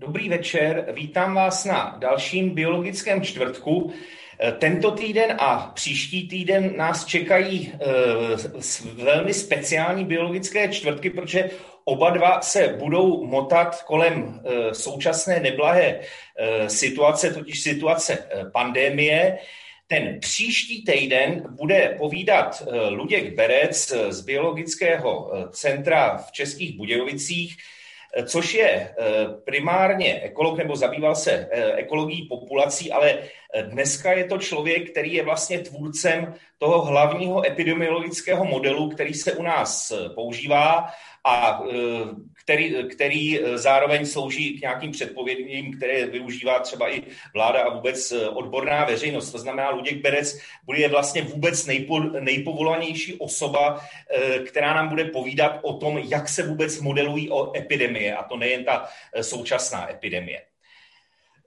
Dobrý večer, vítám vás na dalším biologickém čtvrtku. Tento týden a příští týden nás čekají eh, velmi speciální biologické čtvrtky, protože oba dva se budou motat kolem eh, současné neblahé eh, situace, totiž situace pandémie. Ten příští týden bude povídat Luděk Berec z Biologického centra v Českých Budějovicích, což je eh, primárně ekolog, nebo zabýval se eh, ekologií populací, ale eh, dneska je to člověk, který je vlastně tvůrcem toho hlavního epidemiologického modelu, který se u nás používá a který, který zároveň slouží k nějakým předpovědím, které využívá třeba i vláda a vůbec odborná veřejnost. To znamená, Luděk Berec bude vlastně vůbec nejpo, nejpovolanější osoba, která nám bude povídat o tom, jak se vůbec modelují o epidemie, a to nejen ta současná epidemie.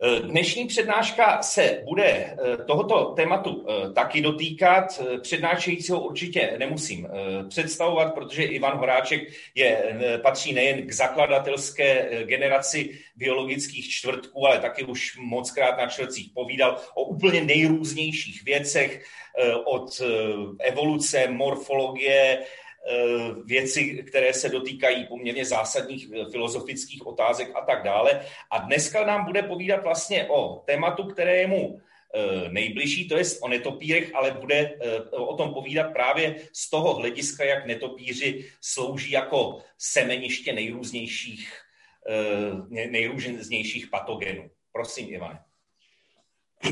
Eh, dnešní přednáška se bude eh, tohoto tématu eh, taky dotýkat. Přednášejícího určitě nemusím představovat, protože Ivan Horáček je, patří nejen k zakladatelské generaci biologických čtvrtků, ale taky už mockrát na čtvrtcích povídal o úplně nejrůznějších věcech, od evoluce, morfologie, věci, které se dotýkají poměrně zásadních eh, filozofických otázek a tak dále. A dneska nám bude povídat vlastně o tématu, které je mu eh, nejbližší, to je o netopírech, ale bude o tom povídat právě z toho hlediska, jak netopíři slouží jako semeniště nejrůznějších, nejrůznějších patogenů. Prosím, Ivane.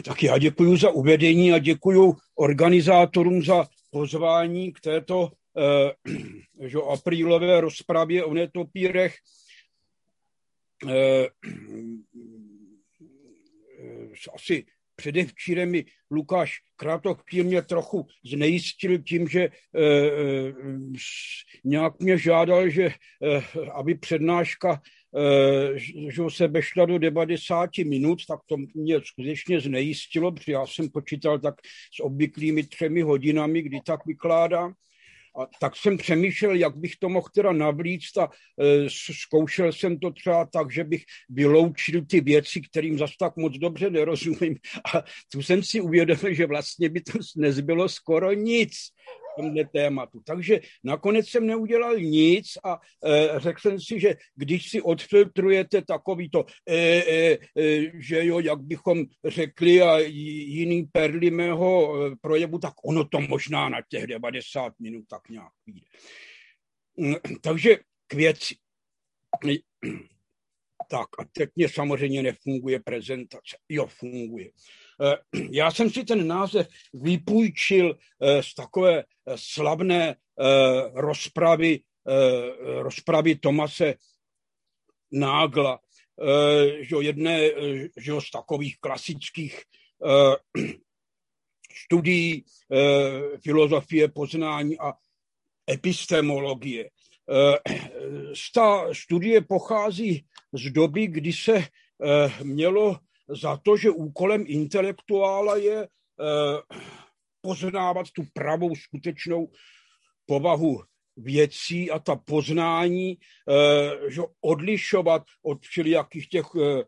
Tak já děkuji za uvedení a děkuji organizátorům za pozvání k této Eh, že aprílové rozpravě o netopírech eh, asi předevčírem mi Lukáš Kratochvíl mě trochu znejistil tím, že e, nějak mě žádal, že e, aby přednáška že se bešla do 90 minut, tak to mě skutečně znejistilo, protože já jsem počítal tak s obvyklými třemi hodinami, kdy tak vykládám. A tak jsem přemýšlel, jak bych to mohl teda navlíct a e, zkoušel jsem to třeba tak, že bych vyloučil ty věci, kterým zas tak moc dobře nerozumím. A tu jsem si uvědomil, že vlastně by to nezbylo skoro nic tomhle tématu. Takže nakonec jsem neudělal nic a e, řekl jsem si, že když si odfiltrujete takový to, e, e, e, že jo, jak bychom řekli a jiný perly mého e, projevu, tak ono to možná na těch 90 minut tak nějak vyjde. Mm, takže k věci. Tak a teď mě samozřejmě nefunguje prezentace. Jo, funguje. Eh, já jsem si ten název vypůjčil eh, z takové eh, slavné rozpravy, rozpravy Tomase Nágla, že jedné že z takových klasických studií filozofie poznání a epistemologie. Ta studie pochází z doby, kdy se mělo za to, že úkolem intelektuála je eh, poznávat tu pravou skutečnou povahu věcí a ta poznání, eh, že odlišovat od všelijakých těch eh,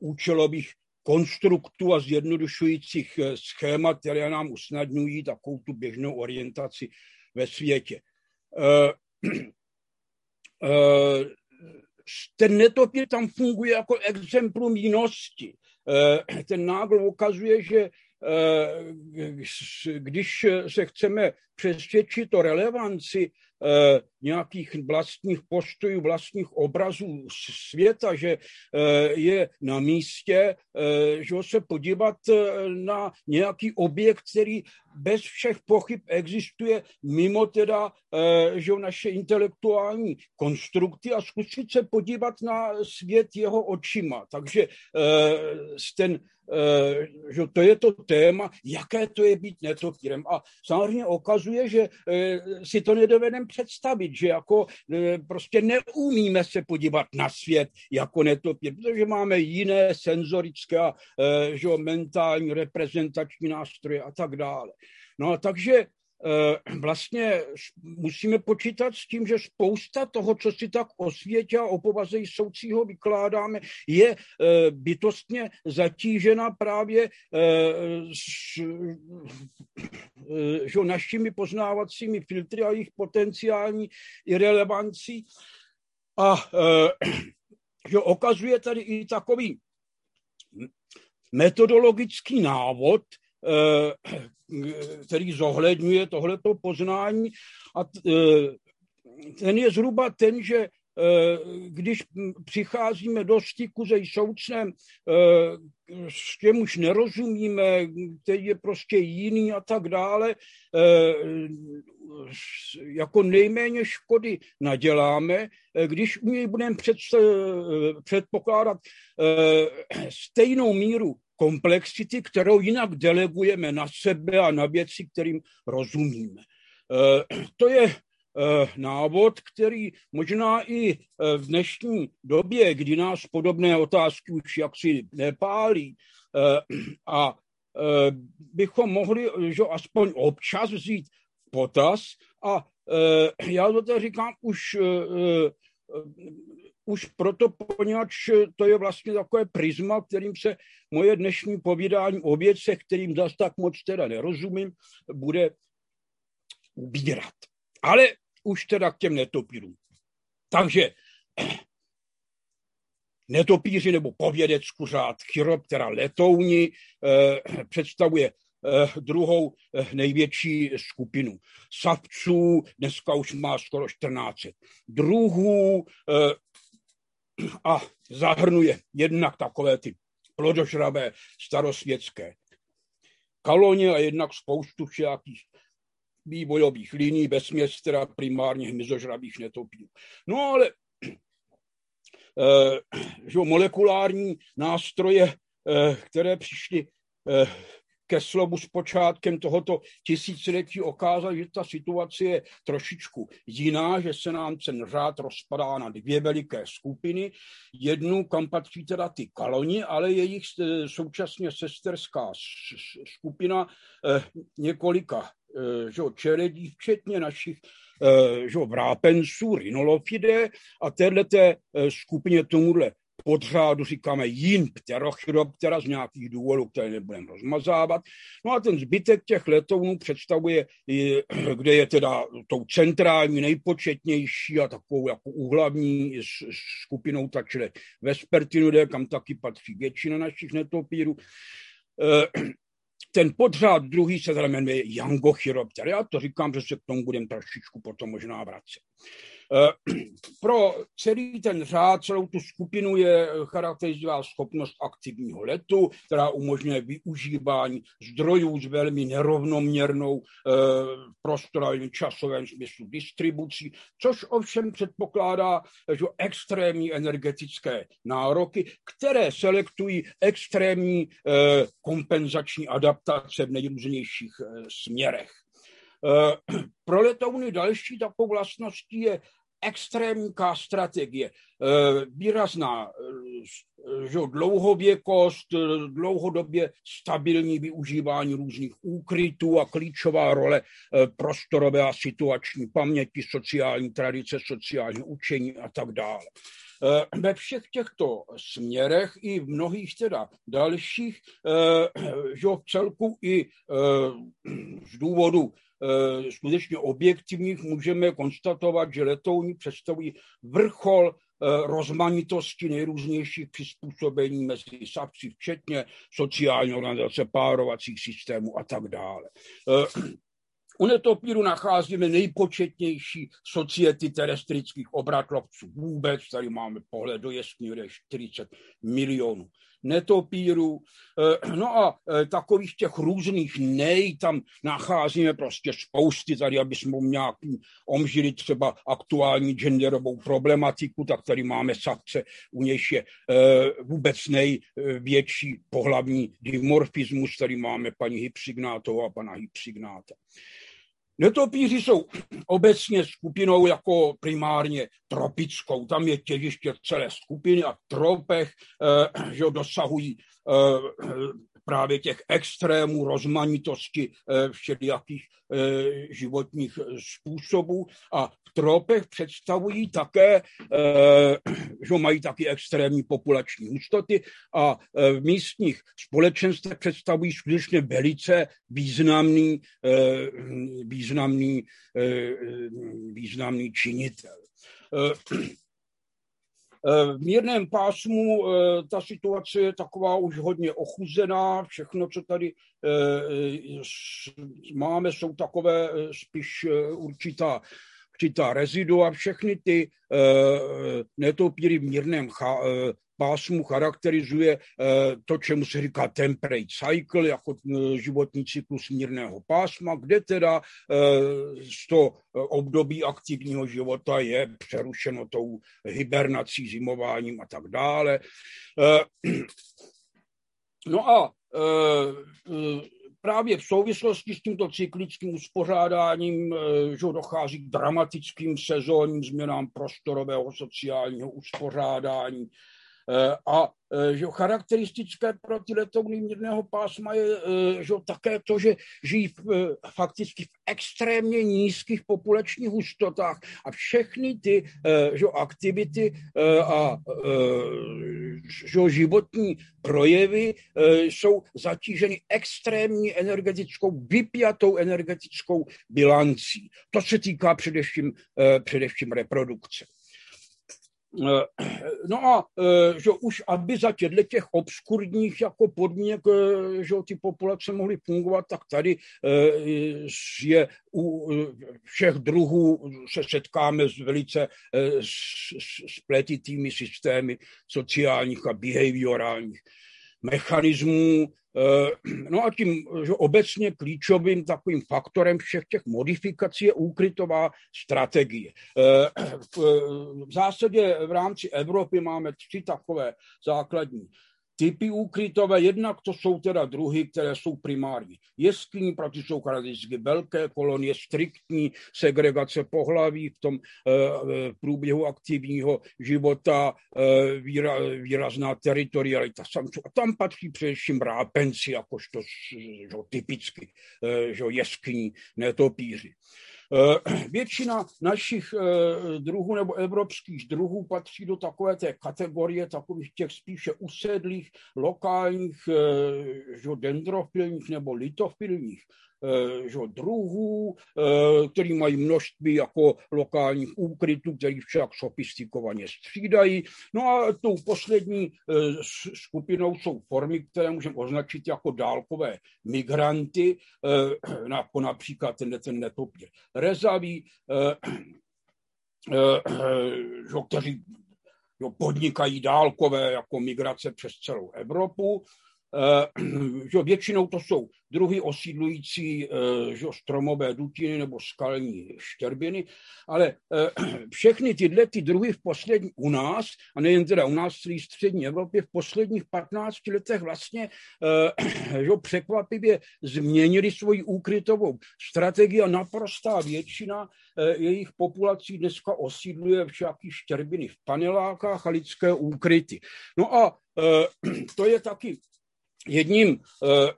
účelových konstruktů a zjednodušujících schémat, které nám usnadňují takovou tu běžnou orientaci ve světě. Ten netopír tam funguje jako exemplum jinosti. Eh, ten nágl ukazuje, že eh, když se chceme přesvědčit o relevanci eh, nějakých vlastních postojů, vlastních obrazů světa, že je na místě, že se podívat na nějaký objekt, který bez všech pochyb existuje mimo teda že naše intelektuální konstrukty a zkusit se podívat na svět jeho očima. Takže ten že to je to téma, jaké to je být netopírem. A samozřejmě okazuje, že si to nedovedeme představit, že jako prostě neumíme se podívat na svět jako netopír, protože máme jiné senzorické že mentální reprezentační nástroje a tak dále. No a takže vlastně musíme počítat s tím, že spousta toho, co si tak o světě a o povaze soucího vykládáme, je bytostně zatížena právě že našimi poznávacími filtry a jejich potenciální irrelevancí. A že okazuje tady i takový metodologický návod, eh, který zohledňuje tohleto poznání. A eh, ten je zhruba ten, že eh, když přicházíme do styku se soucnem, s těm už nerozumíme, který je prostě jiný a tak dále, jako nejméně škody naděláme, když u něj budeme před, předpokládat stejnou míru komplexity, kterou jinak delegujeme na sebe a na věci, kterým rozumíme. To je návod, který možná i v dnešní době, kdy nás podobné otázky už jaksi nepálí a bychom mohli že aspoň občas vzít potaz a já to říkám už, už proto, poněvadž to je vlastně takové prisma, kterým se moje dnešní povídání o věcech, kterým zase tak moc teda nerozumím, bude ubírat. Ale už teda k těm netopírům. Takže netopíři nebo povědec kuřát Chiroptera letouni eh, představuje Eh, druhou eh, největší skupinu. Savců dneska už má skoro 14 druhů eh, a zahrnuje jednak takové ty plodožravé starosvětské kaloně a jednak spoustu všakých vývojových liní, bez teda primárně hmyzožravých netopí. No ale že molekulární nástroje, které přišly ke slovu s počátkem tohoto tisíciletí okázal, že ta situace je trošičku jiná, že se nám ten řád rozpadá na dvě veliké skupiny. Jednu, kam patří teda ty kaloni, ale jejich eh, současně sesterská skupina eh, několika eh, že, čeledí, včetně našich že, vrápenců, rhinolofide a téhleté skupině tomuhle podřádu říkáme jin pterochiroptera z nějakých důvodů, které nebudeme rozmazávat. No a ten zbytek těch letounů představuje, kde je teda tou centrální, nejpočetnější a takovou jako úhlavní skupinou, takže Vespertinidae, kam taky patří většina našich netopírů. Eh, ten podřád druhý se jmenuje Jangochiropter. Já to říkám, že se k tomu budeme trošičku potom možná vracet. Eh, pro celý ten řád, celou tu skupinu je charakterizová schopnost aktivního letu, která umožňuje využívání zdrojů s velmi nerovnoměrnou eh, prostorovým časovém smyslu distribucí, což ovšem předpokládá že extrémní energetické nároky, které selektují extrémní eh, kompenzační adaptace v nejrůznějších směrech. Pro letouny další takovou vlastností je extrémní strategie, eh, výrazná eh, že dlouhověkost, eh, dlouhodobě stabilní využívání různých úkrytů a klíčová role prostorové a situační paměti, sociální tradice, sociální učení a tak dále. Ve všech těchto směrech i v mnohých teda dalších, že v celku i z důvodu skutečně objektivních můžeme konstatovat, že letouny představují vrchol eh, rozmanitosti nejrůznějších přizpůsobení mezi savci, včetně sociální organizace, párovacích systémů a tak dále. Eh, u netopíru nacházíme nejpočetnější society terestrických obratlovců vůbec. Tady máme pohled do jeskyně 40 milionů netopíru. Eh, no a eh, takových těch různých nej tam nacházíme prostě spousty tady, aby jsme nějakým omžili třeba aktuální genderovou problematiku, tak tady máme savce, u nějž je eh, vůbec největší pohlavní dimorfismus, tady máme paní Hypsignátovou a pana Hypsignáta. Netopíři jsou obecně skupinou jako primárně tropickou. Tam je těžiště celé skupiny a tropech eh, že dosahují eh, právě těch extrémů rozmanitosti všelijakých životních způsobů a v tropech představují také, že mají taky extrémní populační hustoty a v místních společenstvech představují skutečně velice významný, významný, významný činitel. Eh, v mírném pásmu eh, ta situace je taková už hodně ochuzená. Všechno, co tady eh, máme, jsou takové spíš určitá určitá rezidua, všechny ty netopíry v mírném pásmu charakterizuje eh, to, čemu se říká temperate cycle, jako eh, životní cyklus mírného pásma, kde teda eh, to období aktivního života je přerušeno tou hibernací, zimováním a tak dále. No a právě v souvislosti s tímto cyklickým uspořádáním že dochází k dramatickým sezónním změnám prostorového sociálního uspořádání, Eh, a eh, že charakteristické pro ty letouny mírného pásma je eh, že také to, že žijí v, fakticky v extrémně nízkých populačních hustotách a všechny ty že aktivity a že životní projevy jsou zatíženy extrémní energetickou, vypjatou energetickou bilancí. To se týká především, především reprodukce. Eh, no a eh, že už aby za těchto těch obskurních jako podmínek, eh, že ty populace mohly fungovat, tak tady je u všech druhů se setkáme s velice spletitými systémy sociálních a behaviorálních mechanismů, no a tím že obecně klíčovým takovým faktorem všech těch modifikací je úkrytová strategie. Eh, v zásadě v rámci Evropy máme tři takové základní typy úkrytové, jednak to jsou teda druhy, které jsou primární jeskyní, protože jsou charakteristicky velké kolonie, striktní segregace pohlaví v tom e, průběhu aktivního života, e, výra, výrazná teritorialita samců. A tam patří především rápenci, jakožto že, typicky e, že, jeskyní netopíři. Eh, většina našich eh, druhů nebo evropských druhů patří do takové té kategorie takových těch spíše usedlých, lokálních, eh, dendrofilních nebo litofilních Eh, že, druhů, eh, který mají množství jako lokálních úkrytů, který však sofistikovaně střídají. No a tou poslední eh, skupinou jsou formy, které můžeme označit jako dálkové migranty, jako například ten, ten netopír rezavý, kteří podnikají dálkové jako migrace přes celou Evropu že většinou to jsou druhy osídlující že stromové dutiny nebo skalní štěrbiny, ale všechny tyhle ty druhy v poslední u nás, a nejen teda u nás v celé střední Evropě, v posledních 15 letech vlastně že překvapivě změnili svoji úkrytovou strategii a naprostá většina jejich populací dneska osídluje všaký štěrbiny v panelákách a lidské úkryty. No a to je taky jedním eh,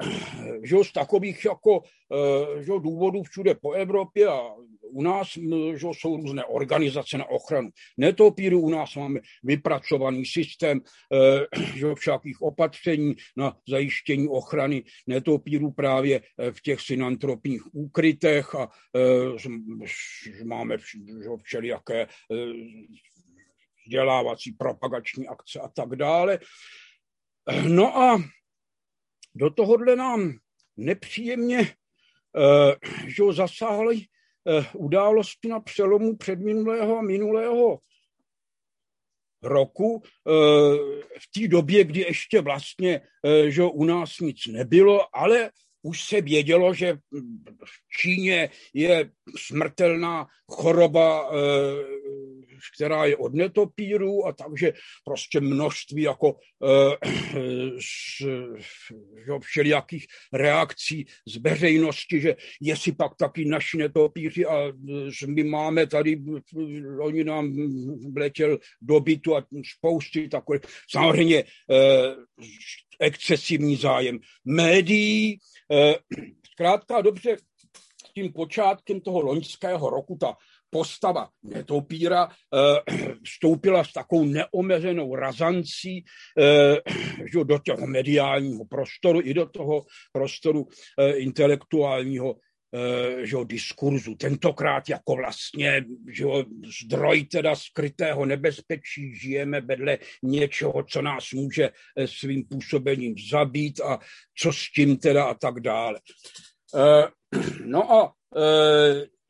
že, z takových jako, eh, že, důvodů všude po Evropě a u nás že, jsou různé organizace na ochranu netopíru, u nás máme vypracovaný systém eh, že, všakých opatření na zajištění ochrany netopíru právě v těch synantropních úkrytech a máme že, všelijaké vzdělávací propagační akce a tak dále. No a do tohohle nám nepříjemně uh, že zasáhly uh, události na přelomu předminulého a minulého roku, uh, v té době, kdy ještě vlastně že u nás nic nebylo, ale už se vědělo, že v Číně je smrtelná choroba která je od netopíru a takže prostě množství jako uh, všelijakých reakcí z veřejnosti, že jestli pak taky naši netopíři a my máme tady, oni nám vletěl do bytu a spousty takové. Samozřejmě excesivní zájem médií. Zkrátka dobře, s tím počátkem toho loňského roku ta postava netopíra eh, vstoupila s takovou neomezenou razancí eh, do toho mediálního prostoru i do toho prostoru eh, intelektuálního že jo, diskurzu. Tentokrát jako vlastně že jo, zdroj teda skrytého nebezpečí žijeme vedle něčeho, co nás může svým působením zabít a co s tím teda a tak dále. No a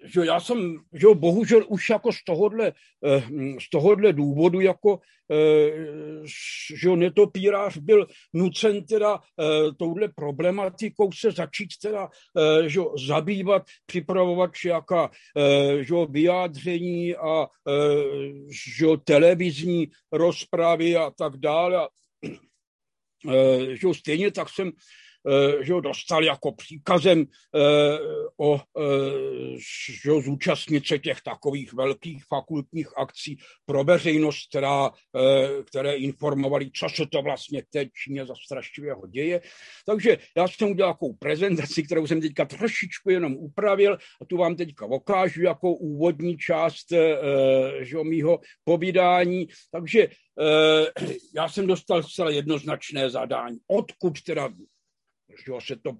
že já jsem, že bohužel už jako z tohohle, eh, z tohohle důvodu jako, eh, že netopírář byl nucen teda eh, touhle problematikou se začít teda, že zabývat, připravovat jaká, že vyjádření a že televizní rozpravy a tak dále. Že stejně tak jsem že ho dostal jako příkazem eh, o eh, že ho zúčastnit se těch takových velkých fakultních akcí pro veřejnost, která, které informovali, co se to vlastně v té Číně za strašivého děje. Takže já jsem udělal takovou prezentaci, kterou jsem teďka trošičku jenom upravil a tu vám teďka ukážu jako úvodní část že, mýho povídání. Takže já jsem dostal zcela jednoznačné zadání. Odkud teda že se to,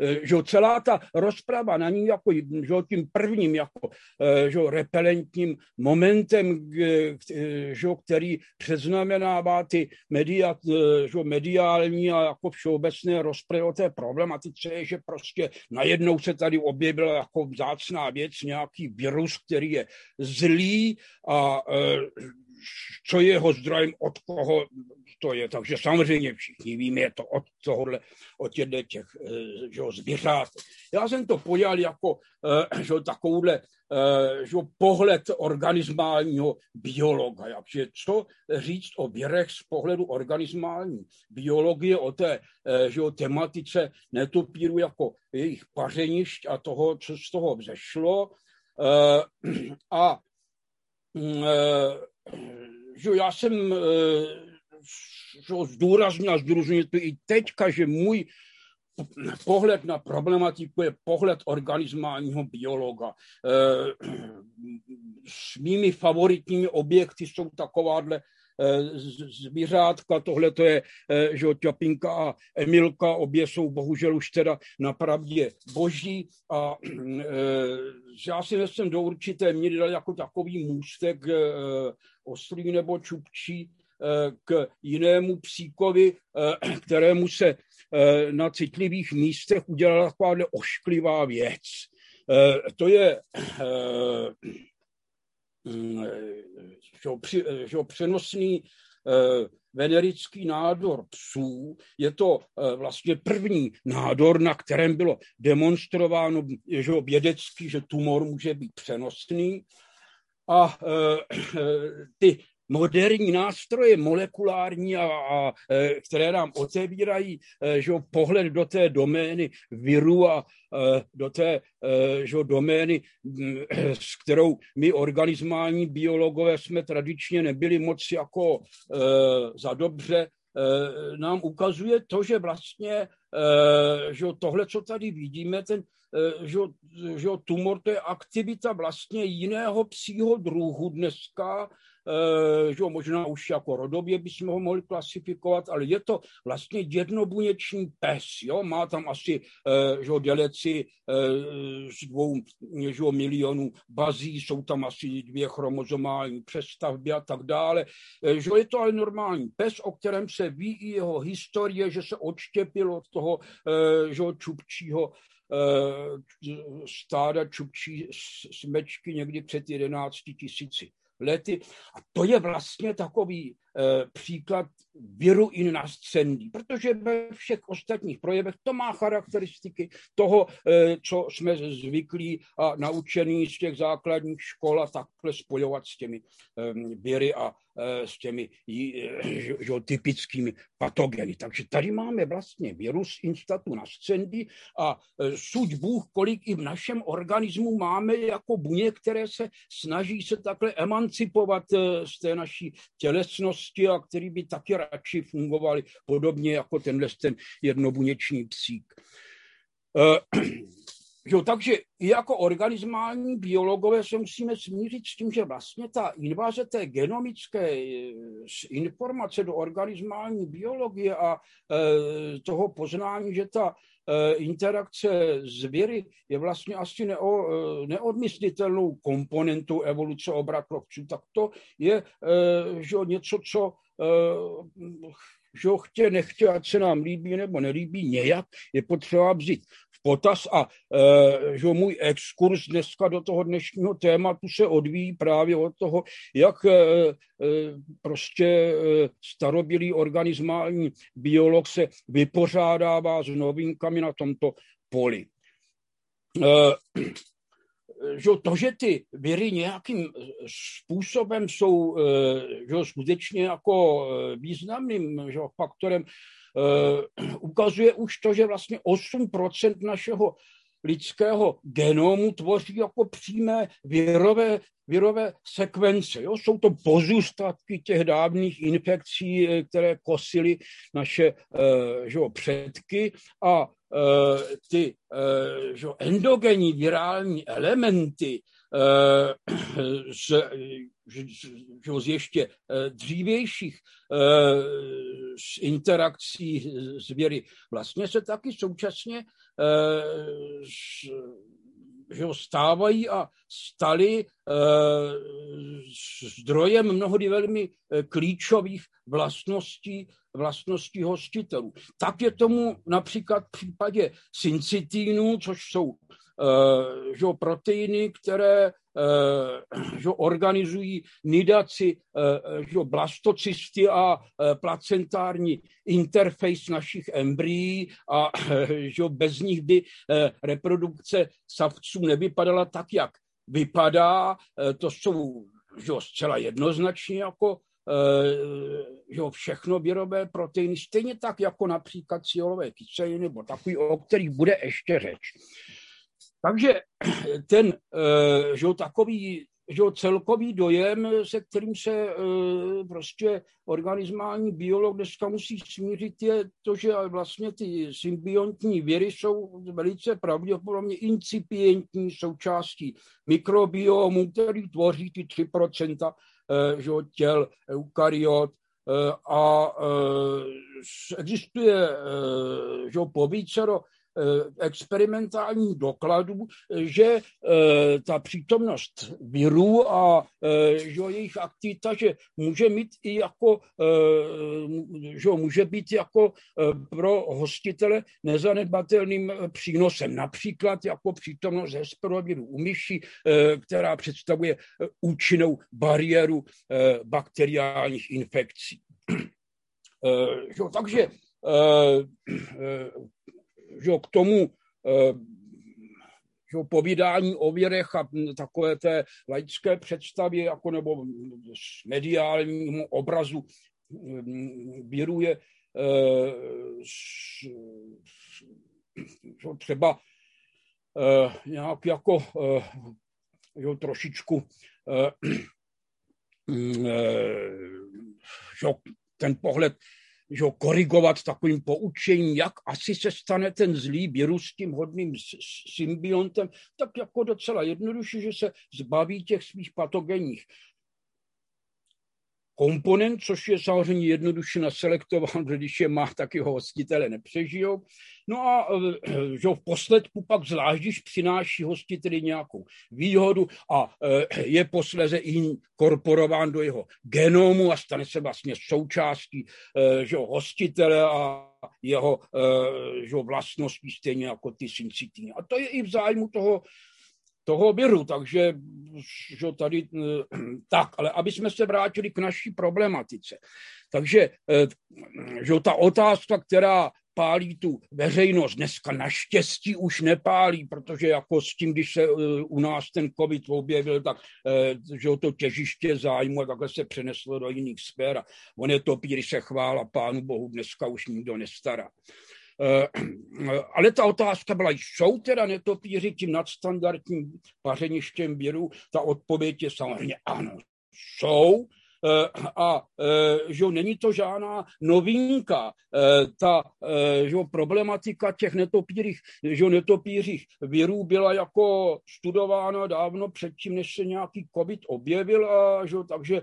eh, že celá ta rozprava na ní jako že tím prvním jako eh, že repelentním momentem, že který předznamenává ty media, že mediální a jako všeobecné rozpravy o té problematice že prostě najednou se tady objevila jako vzácná věc, nějaký virus, který je zlý a eh, co je jeho zdrojem, od koho to je. Takže samozřejmě všichni víme, je to od tohohle, od těchto těch eh, že, zvířat. Já jsem to pojal jako eh, že, takovouhle eh, že, pohled organismálního biologa. Takže co říct o věrech z pohledu organismální biologie, o té že, tematice netopíru jako jejich pařenišť a toho, co z toho vzešlo. A mm, že já jsem že zdůraznil a zdůraznil to i teďka, že můj pohled na problematiku je pohled organismálního biologa. Eh, s mými favoritními objekty jsou takováhle eh, zvířátka, tohle to je, eh, že Čapinka a Emilka, obě jsou bohužel už teda napravdě boží a já si myslím do určité míry dal jako takový můstek oslý nebo čupčí k jinému psíkovi, eh, kterému se eh, na citlivých místech udělala taková ošklivá věc. Eh, to je že přenosný venerický nádor psů. Je to vlastně první nádor, na kterém bylo demonstrováno že vědecky, že tumor může být přenosný. A ty moderní nástroje molekulární, a, a, e, které nám otevírají e, že, pohled do té domény viru a e, do té že, domény, s kterou my organismální biologové jsme tradičně nebyli moc jako za dobře, nám ukazuje to, že vlastně že tohle, co tady vidíme, ten že, že tumor, to je aktivita vlastně jiného psího druhu dneska, Eh, že možná už jako rodově bychom ho mohli klasifikovat, ale je to vlastně jednobuněčný pes, jo? má tam asi eh, že deleci eh, z dvou že milionů bazí, jsou tam asi dvě chromozomální přestavby a tak dále. Že je to ale normální pes, o kterém se ví i jeho historie, že se odštěpil od toho že čupčího stáda čupčí smečky někdy před 11 tisíci lety. A to je vlastně takový e, příklad viru in nascendi, protože ve všech ostatních projevech to má charakteristiky toho, e, co jsme zvyklí a naučení z těch základních škol a takhle spojovat s těmi viry a s těmi e, že, typickými patogeny. Takže tady máme vlastně virus instatu nascendi a e, suď Bůh, kolik i v našem organismu máme jako buně, které se snaží se takhle emancipovat z té naší tělesnosti a který by taky radši fungovali podobně jako tenhle ten jednobuněčný psík. Jo, takže i jako organismální biologové se musíme smířit s tím, že vlastně ta invaze té genomické eh, informace do organismální biologie a e, toho poznání, že ta e, interakce zvěry je vlastně asi neo, neodmyslitelnou komponentou evoluce obratlovců, tak to je e, že něco, co že chtě, nechtě, ať se nám líbí nebo nelíbí, nějak je potřeba vzít potaz a e, že můj exkurs dneska do toho dnešního tématu se odvíjí právě od toho, jak e, e, prostě starobilý organismální biolog se vypořádává s novinkami na tomto poli. Že to, že ty viry nějakým způsobem jsou že skutečně jako významným že, faktorem Eh, ukazuje už to, že vlastně 8% našeho lidského genomu tvoří jako přímé virové, virové sekvence. Jo? Jsou to pozůstatky těch dávných infekcí, eh, které kosily naše eh, že, předky a ty že, endogenní virální elementy z, z ještě dřívějších z interakcí zvěry. Vlastně se taky současně že stávají a stali zdrojem mnohdy velmi klíčových vlastností, vlastností hostitelů. Tak je tomu například v případě syncitínů, což jsou Eh, že proteiny, které eh, že organizují nidaci eh, že blastocysty a placentární interface našich embryí a že bez nich by reprodukce savců nevypadala tak, jak vypadá. To jsou že zcela jednoznačně jako že všechno výrobé proteiny, stejně tak jako například cílové kyseliny nebo takový, o kterých bude ještě řeč. Takže ten eh, že takový že celkový dojem, se kterým se eh, prostě organismální biolog dneska musí smířit, je to, že vlastně ty symbiontní věry jsou velice pravděpodobně incipientní součástí mikrobiomu, který tvoří ty 3% eh, že těl eukaryot, a existuje že po vícero Eh, experimentálních dokladů, že eh, ta přítomnost virů a eh, že jejich aktivita, že může mít i jako, že může být jako pro hostitele nezanedbatelným přínosem. Například jako přítomnost hesperoviru u myší, která představuje účinnou bariéru bakteriálních infekcí. Takže že k tomu eh, že povídání o věrech a takové té laické představě jako nebo mediálnímu obrazu věruje eh, třeba eh, nějak jako že trošičku že ten pohled že korigovat takovým poučením, jak asi se stane ten zlý virus tím hodným symbiontem, tak jako docela jednoduše, že se zbaví těch svých patogenních komponent, což je samozřejmě jednoduše naselektován, když je má, tak jeho hostitele nepřežijou. No a e, že v posledku pak zvlášť, když přináší hostiteli nějakou výhodu a e, je posleze inkorporován do jeho genomu a stane se vlastně součástí e, že hostitele a jeho že vlastností stejně jako ty syncytíny. A to je i v zájmu toho toho viru, takže že tady tak, ale aby jsme se vrátili k naší problematice. Takže eh, že ta otázka, která pálí tu veřejnost, dneska naštěstí už nepálí, protože jako s tím, když se eh, u nás ten covid objevil, tak eh, že to těžiště zájmu a takhle se přeneslo do jiných sfér on je to píry se chvála pánu bohu, dneska už nikdo nestará. Eh, ale ta otázka byla, jsou teda netopíři tím nadstandardním pařeništěm běru? Ta odpověď je samozřejmě ano, jsou. A že není to žádná novinka. Ta že problematika těch netopírých, že netopířích virů byla jako studována dávno předtím, než se nějaký covid objevil, a, že, takže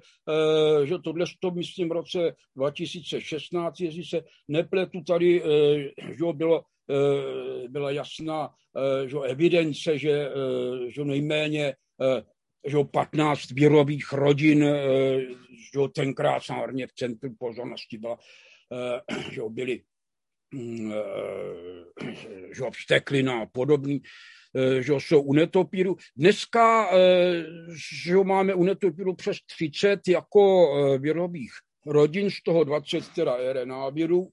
že tohle to myslím v roce 2016, jestli se nepletu tady, že bylo byla jasná že evidence, že, že nejméně že 15 výrobých rodin, eh, že tenkrát samozřejmě v centru pozornosti byla, eh, že byly mm, eh, že vsteklina a podobný, že jsou u netopíru. Dneska že máme u netopíru přes 30 jako výrobých rodin, z toho 20 teda RNA virů.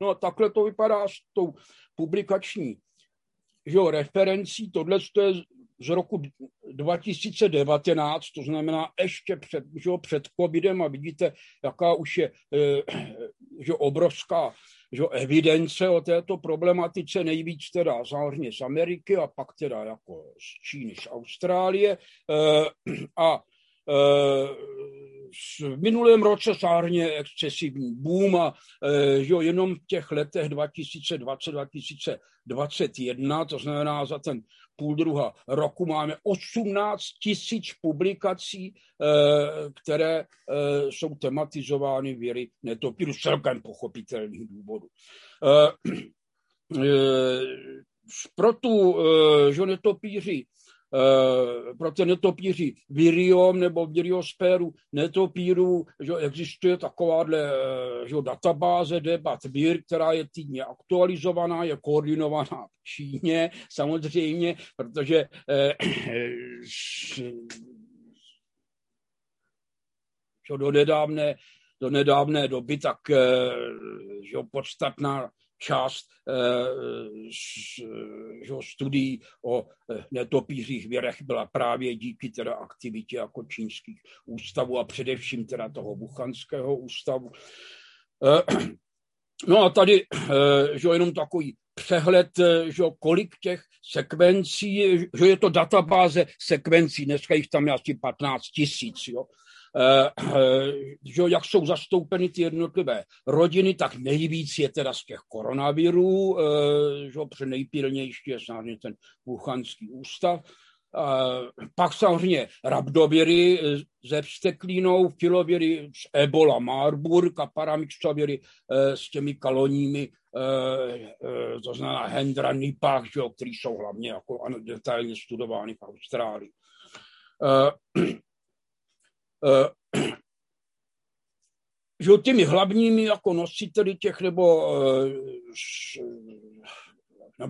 No a takhle to vypadá s tou publikační že jo, referencí. Tohle je z roku 2019, to znamená ještě před, že jo, před covidem a vidíte, jaká už je eh, že obrovská že evidence o této problematice nejvíc teda samozřejmě z Ameriky a pak teda jako z Číny, z Austrálie eh, a eh, v minulém roce sárně excesivní boom a že jo, jenom v těch letech 2020-2021, to znamená za ten půl druha roku máme 18 tisíc publikací, eh, které eh, jsou tematizovány věry netopíru celkem pochopitelných důvodů. Pro tu, že netopíři pro ty netopíři viriom nebo viriosféru netopíru, že existuje takováhle že databáze debat vir, která je týdně aktualizovaná, je koordinovaná v Číně samozřejmě, protože eh, že do nedávné, do nedávné doby tak eh, že podstatná část eh, studií o eh, netopířích věrech byla právě díky teda aktivitě jako čínských ústavů a především teda toho Buchanského ústavu. Eh, no a tady že jenom takový přehled, že kolik těch sekvencí, že je to databáze sekvencí, dneska jich tam je asi 15 tisíc, jo. Eh, eh, že jak jsou zastoupeny ty jednotlivé rodiny, tak nejvíc je teda z těch koronavirů, eh, že protože nejpilnější je samozřejmě ten Wuhanský ústav. Pak samozřejmě rabdověry ze vsteklínou, filověry z Ebola Marburg a paramixověry s těmi kaloními, to znamená Hendra Nipach, který jsou hlavně jako detailně studovány v Austrálii. Eh, že těmi hlavními jako nositeli těch nebo, eh,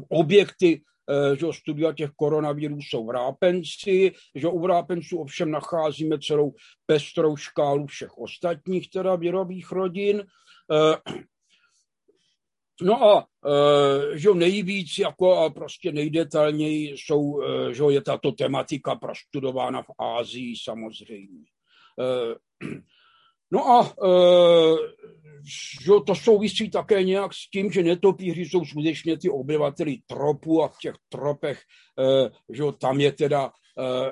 objekty eh, že studia těch koronavirů jsou vrápenci, že u vrápenců ovšem nacházíme celou pestrou škálu všech ostatních teda virových rodin. No a že nejvíc jako a prostě nejdetailněji jsou, že je tato tematika prostudována v Ázii samozřejmě. Eh, no a eh, že to souvisí také nějak s tím, že netopíři jsou skutečně ty obyvateli tropu a v těch tropech, eh, že tam je teda Eh,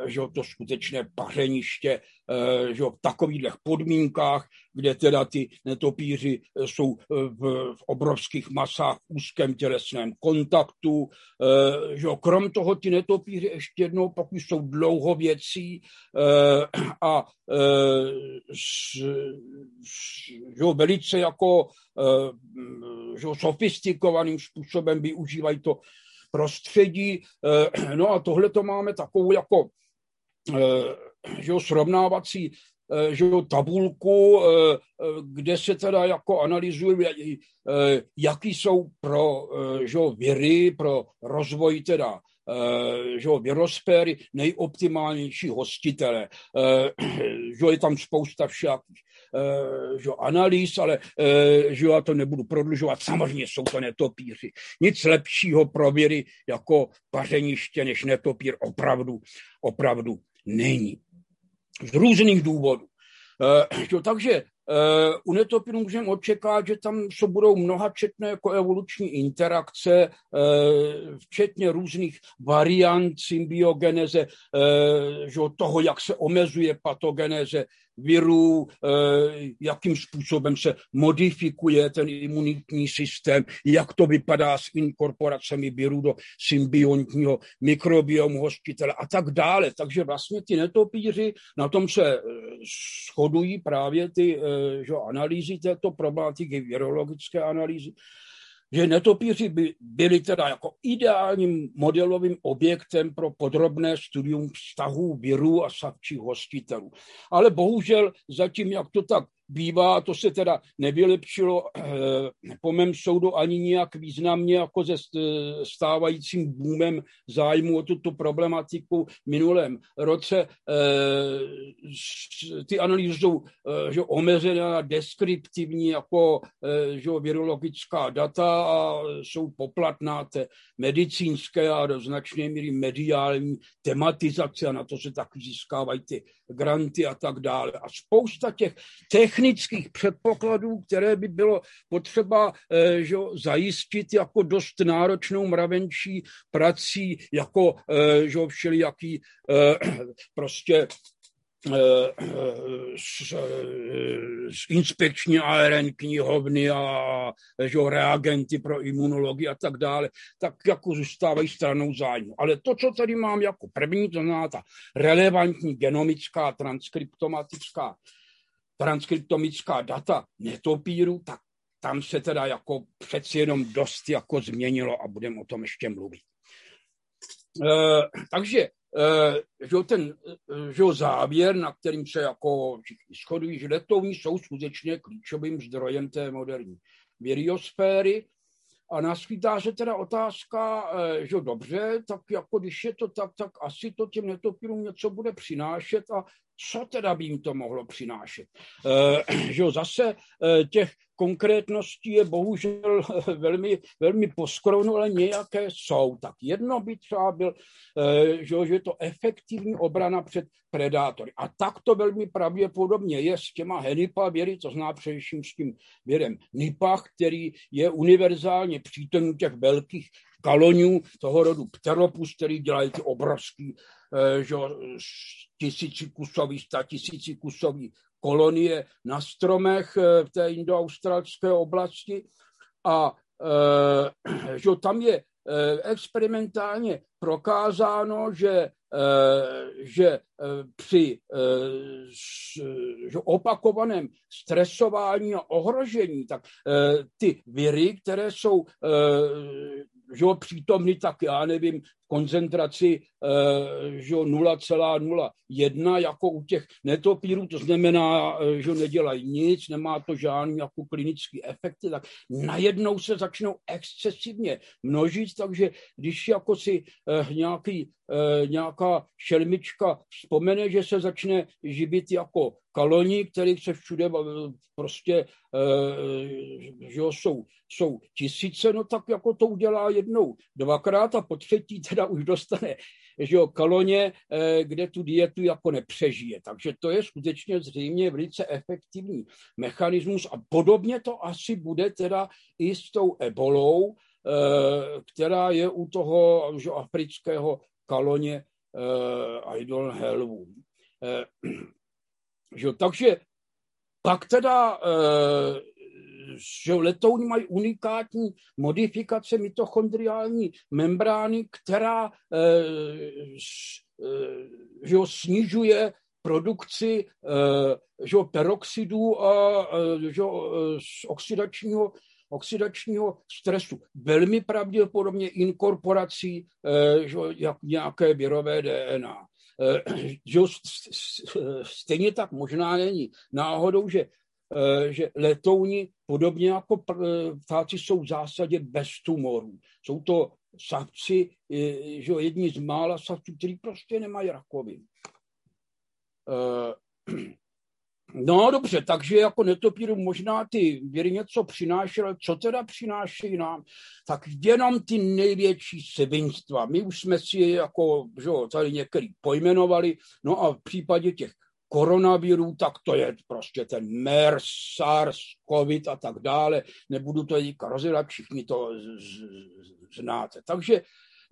že to skutečné pařeniště eh, že v takových podmínkách, kde teda ty netopíři eh, jsou v, v obrovských masách v úzkém tělesném kontaktu. Že krom toho ty netopíři ještě jednou, pokud jsou dlouhověcí a že velice jako že sofistikovaným způsobem využívají to prostředí. Eh, no a tohle to máme takovou jako eh, že jo, srovnávací eh, že jo, tabulku, kde se teda jako analyzuje, jaký jsou pro že jo, věry, pro rozvoj teda že jo, virosféry nejoptimálnější hostitele. Že je tam spousta všakých Eh, že analýz, ale eh, že já to nebudu prodlužovat. Samozřejmě jsou to netopíři. Nic lepšího pro věry jako pařeniště než netopír opravdu, opravdu není. Z různých důvodů. Eh, takže u netopírů můžeme očekávat, že tam se budou mnohačetné jako evoluční interakce, včetně různých variant symbiogeneze, že toho, jak se omezuje patogeneze virů, jakým způsobem se modifikuje ten imunitní systém, jak to vypadá s inkorporacemi virů do symbiontního mikrobiomu hostitele a tak dále. Takže vlastně ty netopíři, na tom se shodují právě ty že, analýzy této problematiky, virologické analýzy, že netopíři by byli teda jako ideálním modelovým objektem pro podrobné studium vztahů virů a savčích hostitelů. Ale bohužel zatím, jak to tak bývá, to se teda nevylepšilo eh, po mém soudu ani nijak významně jako se stávajícím boomem zájmu o tuto problematiku minulém roce. Eh, ty analýzy jsou eh, že omezené na deskriptivní jako že virologická data a jsou poplatná té medicínské a do značné míry mediální tematizace a na to se taky získávají ty granty a tak dále. A spousta těch technických předpokladů, které by bylo potřeba eh, že, zajistit jako dost náročnou mravenčí prací, jako eh, že, všelijaký eh, prostě z, z inspekční ARN knihovny a že, reagenty pro imunologii a tak dále, tak jako zůstávají stranou zájmu. Ale to, co tady mám jako první, to znamená ta relevantní genomická, transkriptomatická, transkriptomická data netopíru, tak tam se teda jako přeci jenom dost jako změnilo a budeme o tom ještě mluvit. E, takže Eh, že ten eh, že závěr, na kterým se jako všichni shodují, že letovní jsou skutečně klíčovým zdrojem té moderní viriosféry. A naskytá se teda otázka, že dobře, tak jako když je to tak, tak asi to těm netopírům něco bude přinášet a co teda by jim to mohlo přinášet. Že zase těch konkrétností je bohužel velmi, velmi poskrovno, ale nějaké jsou. Tak jedno by třeba byl, eh, že, že je to efektivní obrana před predátory. A tak to velmi pravděpodobně je s těma henipavěry, to zná především s tím věrem nipach, který je univerzálně přítomný těch velkých kalonů toho rodu pteropus, který dělají ty obrovský eh, že, tisícikusový, statisícikusový kolonie na stromech eh, v té indoaustralské oblasti. A eh, že tam je experimentálně prokázáno, že, že při že opakovaném stresování a ohrožení, tak ty viry, které jsou že přítomny, tak já nevím, koncentraci eh, že 0,01 jako u těch netopírů, to znamená, eh, že nedělají nic, nemá to žádný jako klinický efekty, tak najednou se začnou excesivně množit, takže když jako si eh, nějaký, nějaká šelmička vzpomene, že se začne živit jako kaloní, kterých se všude prostě že jsou, jsou tisíce, no tak jako to udělá jednou, dvakrát a po třetí teda už dostane že jo, kaloně, eh, kde tu dietu jako nepřežije. Takže to je skutečně zřejmě velice efektivní mechanismus a podobně to asi bude teda i s tou ebolou, eh, která je u toho že afrického kaloně eh, Idol Helvu. Že, takže pak teda že letouni mají unikátní modifikace mitochondriální membrány, která eh, eh, že snižuje produkci eh, že peroxidů a že z oxidačního oxidačního stresu. Velmi pravděpodobně inkorporací že, jak nějaké virové DNA. Že, stejně tak možná není náhodou, že Eh, že letouni, podobně jako ptáci, jsou v zásadě bez tumorů. Jsou to savci, eh, že jedni z mála savců, kteří prostě nemají rakovinu. No dobře, takže jako netopíru možná ty věry něco přinášely, ale co teda přinášejí nám? Tak jenom ty největší svinstva. My už jsme si jako, že tady některý pojmenovali, no a v případě těch koronaviru, tak to je prostě ten MERS, SARS, COVID a tak dále. Nebudu to teďka rozdělat, všichni to znáte. Takže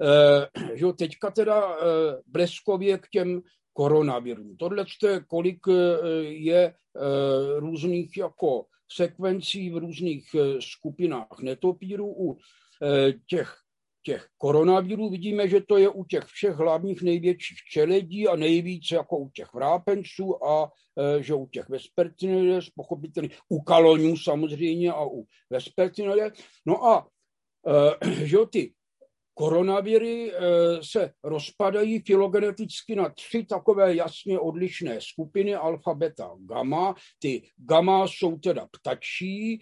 eh, že teďka teda eh, bleskově k těm koronavirů. Tohle kolik je různých jako sekvencí v různých skupinách netopírů u těch těch koronavirů vidíme, že to je u těch všech hlavních největších čeledí a nejvíce jako u těch vrápenců a že u těch vespertinoides, pochopitelně u kalonů samozřejmě a u vespertinoides. No a že ty koronaviry e, se rozpadají filogeneticky na tři takové jasně odlišné skupiny alfa, beta, gamma. Ty gamma jsou teda ptačí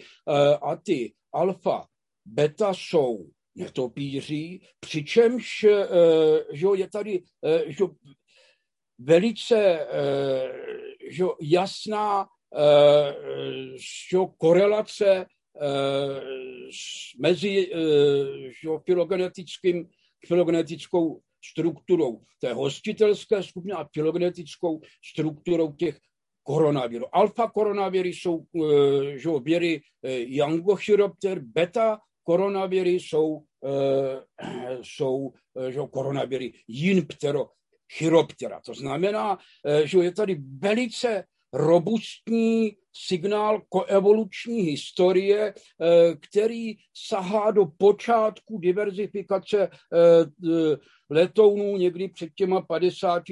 a ty alfa, beta jsou netopíří, přičemž eh, že je tady eh, že velice eh, že jasná že korelace mezi že filogenetickým, filogenetickou strukturou té hostitelské skupiny a filogenetickou strukturou těch koronavirů. Alfa koronaviry jsou že, věry Yangochiropter, beta koronaviry jsou, eh, jsou eh, že, koronaviry jinptero, chiroptera. To znamená, eh, že je tady velice robustní signál koevoluční historie, který sahá do počátku diverzifikace letounů někdy před těma 50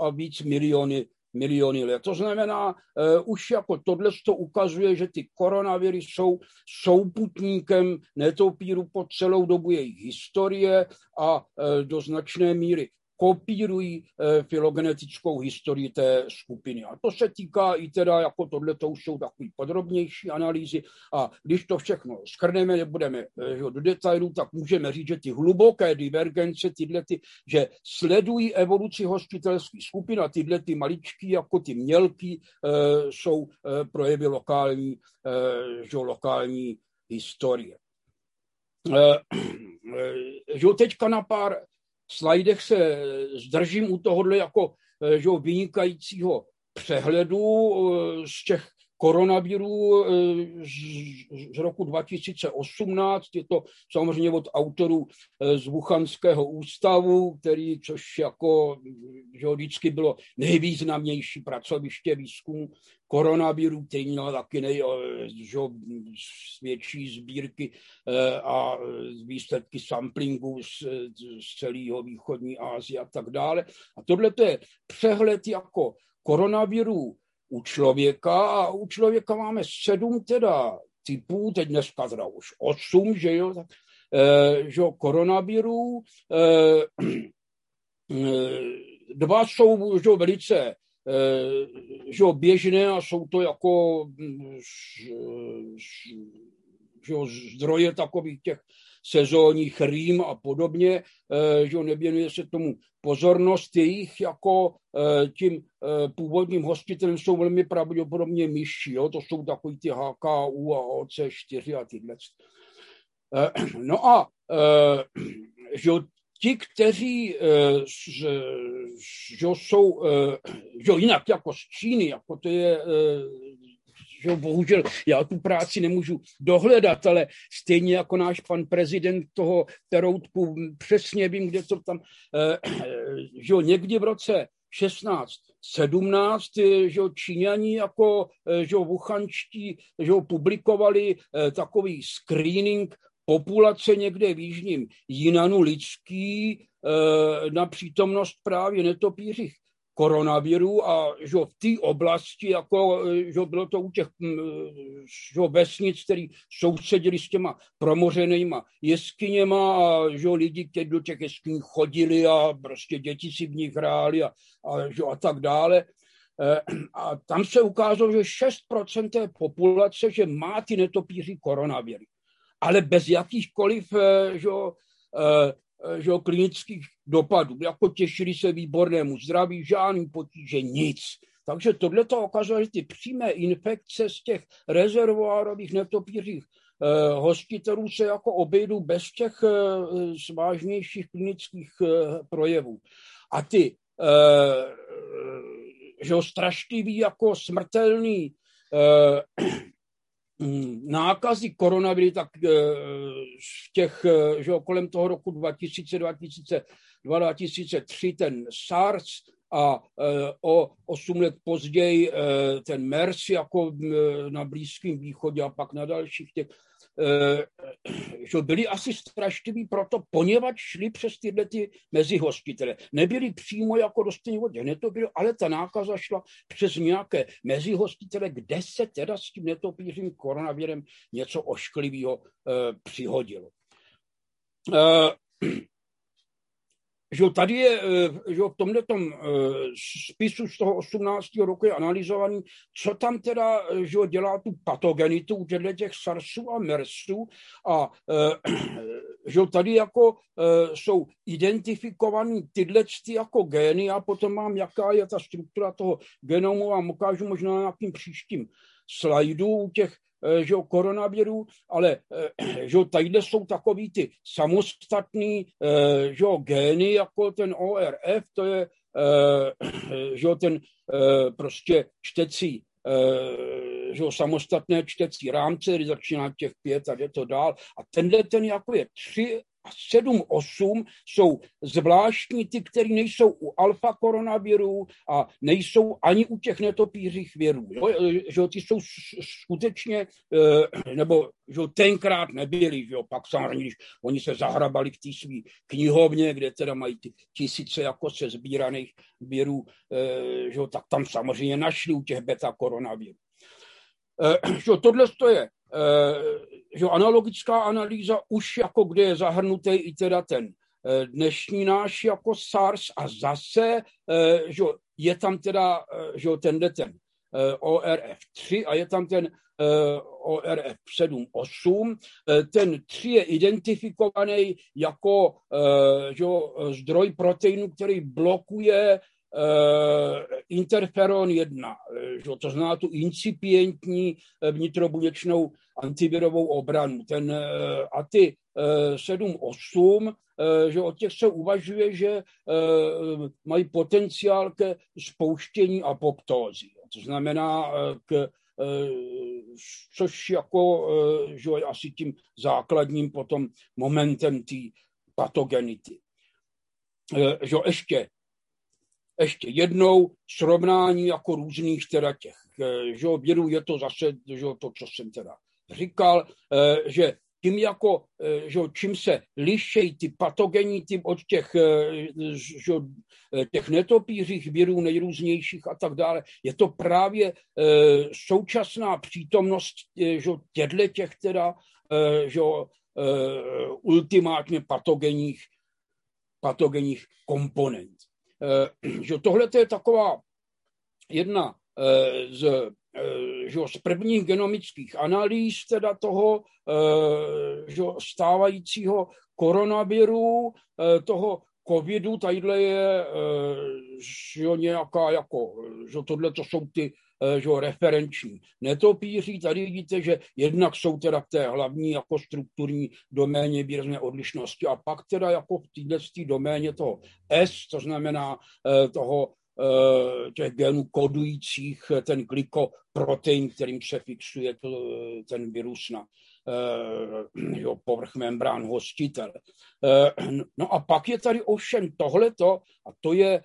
a víc miliony miliony let. To znamená, uh, už jako tohle to ukazuje, že ty koronaviry jsou souputníkem netopíru po celou dobu jejich historie a uh, do značné míry kopírují eh, filogenetickou historii té skupiny. A to se týká i teda, jako tohle to už jsou takové podrobnější analýzy. A když to všechno schrneme, nebudeme eh, do detailů, tak můžeme říct, že ty hluboké divergence, tyhle ty, že sledují evoluci hostitelských skupin a tyhle ty maličký, jako ty mělký, eh, jsou projevy lokální, že lokální historie. Že teďka na pár slajdech se zdržím u tohohle jako eh, že, vynikajícího přehledu eh, z těch koronavirů eh, z roku 2018. Je to samozřejmě od autorů z Wuchanského ústavu, který, což jako že vždycky bylo nejvýznamnější pracoviště výzkumu koronaviru, který měl taky nej, že, větší sbírky a výsledky samplingu z, z celého východní Asie a tak dále. A tohle je přehled jako koronaviru u člověka a u člověka máme sedm teda typů, teď dneska teda už osm, že jo, tak, eh, že jo, koronavirů, eh, dva jsou že jo, velice Eh, že běžné a jsou to jako mm, že zdroje takových těch sezónních rým a podobně, eh, že nevěnuje se tomu pozornost. Jejich jako eh, tím původním hostitelem jsou velmi pravděpodobně myši. Jo? To jsou takový ty HKU a OC4 a tyhle. No a že ti, kteří že jsou že jinak jako z Číny, jako to je že bohužel já tu práci nemůžu dohledat, ale stejně jako náš pan prezident toho teroutku, přesně vím, kde to tam, že někdy v roce 16, 17, že Číňani jako že Wuchančtí že publikovali takový screening populace někde v jižním Jinanu lidský eh, na přítomnost právě netopířích koronaviru a že v té oblasti, jako, eh, že bylo to u těch že vesnic, který sousedili s těma promořenýma jeskyněma a že lidi, kteří do těch jeskyní chodili a prostě děti si v nich hráli a, a, že, a tak dále. Eh, a tam se ukázalo, že 6% té populace, že má ty netopíři koronaviry ale bez jakýchkoliv eh, že, eh, že, klinických dopadů. Jako těšili se výbornému zdraví, žádný potíže, nic. Takže tohle to ukazuje, že ty přímé infekce z těch rezervoárových netopířích eh, hostitelů se jako obejdou bez těch eh, vážnějších klinických projevů. A ty že strašlivý jako smrtelný eh, mm, nákazy koronaviry, tak v těch, že kolem toho roku 2000, 2002, 2003 ten SARS a o 8 let později ten MERS jako na Blízkém východě a pak na dalších těch. Eh, že byli asi strašliví proto, poněvadž šli přes tyhle ty mezihostitele. Nebyli přímo jako dostojní vodě, ne to bylo, ale ta nákaza šla přes nějaké mezihostitele, kde se teda s tím netopířím koronavirem něco ošklivého eh, přihodilo. Eh, že tady je, eh, že v tomhle tom eh, spisu z toho 18. roku je analyzovaný, co tam teda eh, že dělá tu patogenitu u těch SARSů a MERSů a že tady jako jsou identifikovaný tyhle jako gény a potom mám, jaká je ta struktura toho genomu a ukážu možná na nějakým příštím slajdu u těch Eh, že koronaviru, ale eh, že tadyhle jsou takový ty samostatný eh, že gény, jako ten ORF, to je že ten prostě čtecí že samostatné čtecí rámce, kdy začíná těch pět a je to dál. A tenhle ten jako je tři 7, 8 jsou zvláštní ty, které nejsou u alfa koronavirů a nejsou ani u těch netopířích věrů. Jo? Že ty jsou skutečně, eh, nebo že tenkrát nebyli, že pak samozřejmě, když oni se zahrabali v té své knihovně, kde teda mají ty tisíce jako se sbíraných věrů, eh, že tak tam samozřejmě našli u těch beta koronavirů. Eh, že tohle to je že analogická analýza už jako kde je zahrnutý i teda ten eh, dnešní náš jako SARS a zase, eh, že je tam teda, že tenhle ten ORF3 a je tam ten ORF 7.8. Ten 3 je identifikovaný jako že, zdroj proteinu, který blokuje Eh, interferon 1, eh, že to znamená tu incipientní eh, vnitrobuněčnou antivirovou obranu. Ten, a ty 7-8, že od těch se uvažuje, že mají potenciál ke spouštění apoptózy. To znamená, k, což jako, že je asi tím základním potom momentem té patogenity. Že ještě ještě jednou srovnání jako různých teda těch, eh, že vědu je to zase že to, co jsem teda říkal, eh, že tím jako, eh, že čím se lišejí ty patogenní tím od těch, že, těch netopířích virů nejrůznějších a tak dále, je to právě současná přítomnost že těchto těch teda, že ultimátně patogenních, patogenních komponent. Eh, že tohle je taková jedna eh, z, eh, že z prvních genomických analýz teda toho že stávajícího koronaviru, toho covidu, tadyhle je že nějaká jako, že tohle to jsou ty že referenční netopíří. Tady vidíte, že jednak jsou teda v té hlavní jako strukturní doméně výrazné odlišnosti a pak teda jako v této doméně toho S, to znamená eh, toho eh, těch genů kodujících ten glykoprotein, kterým se fixuje ten virus na jo, povrch membrán hostitel. No a pak je tady ovšem tohleto, a to je,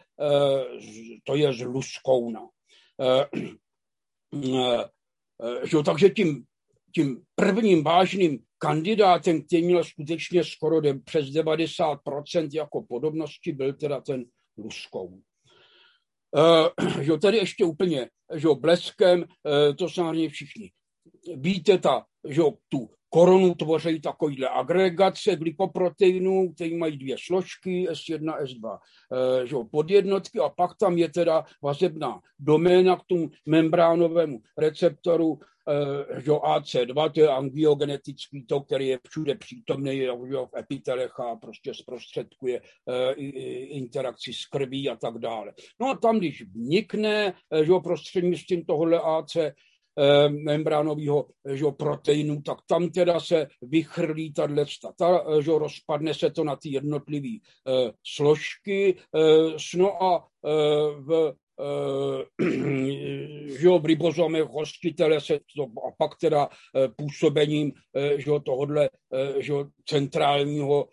to je z luskouna. Eh, že, takže tím, tím prvním vážným kandidátem, který měl skutečně skoro přes 90% jako podobnosti, byl teda ten Luskou. Uh, že tady ještě úplně že bleskem, uh, to samozřejmě všichni víte, ta, že tu koronu tvoří takovýhle agregace glykoproteinů, které mají dvě složky, S1, S2, eh, že podjednotky a pak tam je teda vazebná doména k tomu membránovému receptoru, eh, že AC2, to je angiogenetický to, který je všude přítomný že v epitelech a prostě zprostředkuje eh, interakci s krví a tak dále. No a tam, když vnikne že prostřednictvím tohohle AC membránového že, proteinu, tak tam teda se vychrlí tahle ta, eh, že rozpadne se to na ty jednotlivé eh, složky. No a v že v ribozomech hostitele se to, a pak teda působením že tohodle že centrálního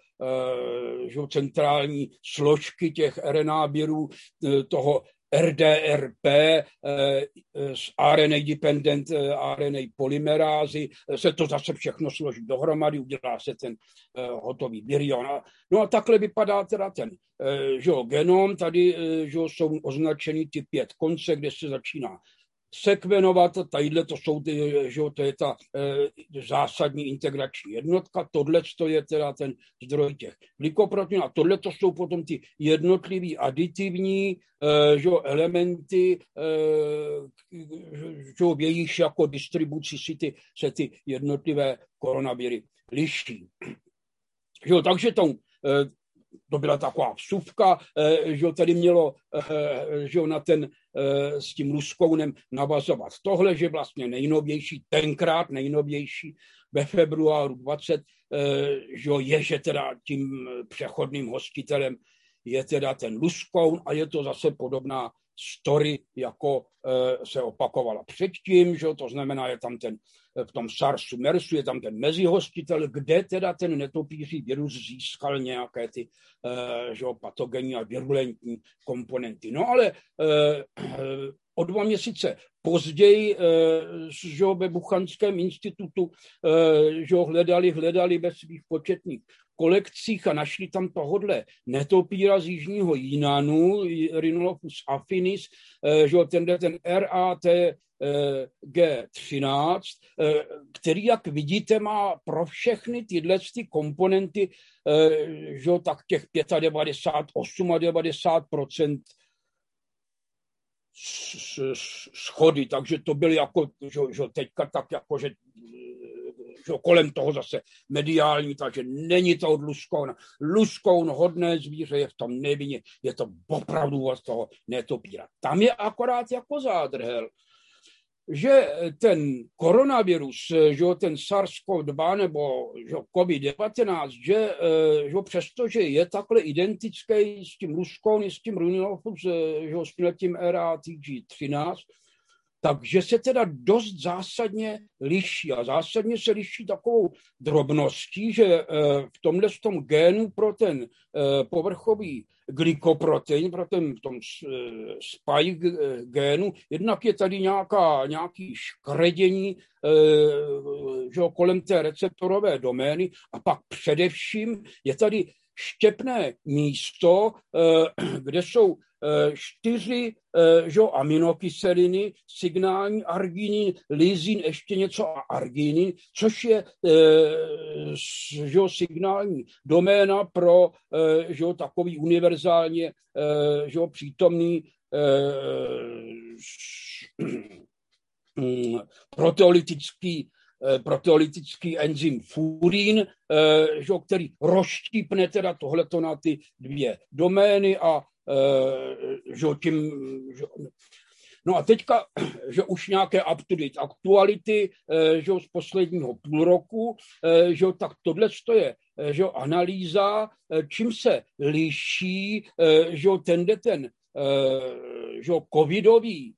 že centrální složky těch RNA toho RDRP s RNA dependent RNA polymerázy, se to zase všechno složí dohromady, udělá se ten hotový virion. No a takhle vypadá teda ten že jo, genom, tady že jo, jsou označeny ty pět konce, kde se začíná sekvenovat, tadyhle to jsou ty, že to je ta e, zásadní integrační jednotka, tohle to je teda ten zdroj těch glykoproteinů a tohle to jsou potom ty jednotlivý aditivní e, že elementy, e, že v jejich jako distribuci si ty, se ty jednotlivé koronaviry liší. Že takže tomu to byla taková vsuvka, eh, že tady mělo eh, že na ten eh, s tím Luskounem navazovat. Tohle, že vlastně nejnovější, tenkrát nejnovější ve februáru 20, že je, že teda tím přechodným hostitelem je teda ten Luskoun a je to zase podobná story, jako se opakovala předtím, že to znamená, je tam ten v tom SARSu, MERSu, je tam ten mezihostitel, kde teda ten netopíří virus získal nějaké ty uh, že, patogenní a virulentní komponenty. No ale uh, o dva měsíce později že ve Buchanském institutu že hledali, hledali ve svých početných kolekcích a našli tam tohodle netopíra z jižního Jinánu, Rhinolophus affinis, že tenhle ten RAT G13, který, jak vidíte, má pro všechny tyhle ty komponenty že tak těch 95, 90% schody, takže to byly jako, že, že teďka tak jako, že že kolem toho zase mediální, takže není to od Luskouna. Luskoun hodné zvíře je v tom nevině, je to opravdu od toho netopíra. Tam je akorát jako zádrhel, že ten koronavirus, že ten SARS-CoV-2 nebo že COVID-19, že, že přestože je takhle identický s tím Luskoun, s tím Runilofus, že s tím RATG13, takže se teda dost zásadně liší. A zásadně se liší takovou drobností, že eh, v tomhle tom génu pro ten eh, povrchový glykoprotein, pro ten v tom eh, spike génu, jednak je tady nějaká, nějaký škredění že kolem té receptorové domény a pak především je tady štěpné místo, kde jsou čtyři eh, že, aminokyseliny, signální arginin, lizin, ještě něco a arginin, což je eh, že, signální doména pro že, takový univerzálně že, přítomný proteolytický proteolytický enzym furín, který rozštípne teda tohleto na ty dvě domény a Eh, že tím, že, No a teďka, že už nějaké up-to-date aktuality, eh, že z posledního půl roku, eh, že tak tohle je že analýza, čím se liší, že ten, ten že covidový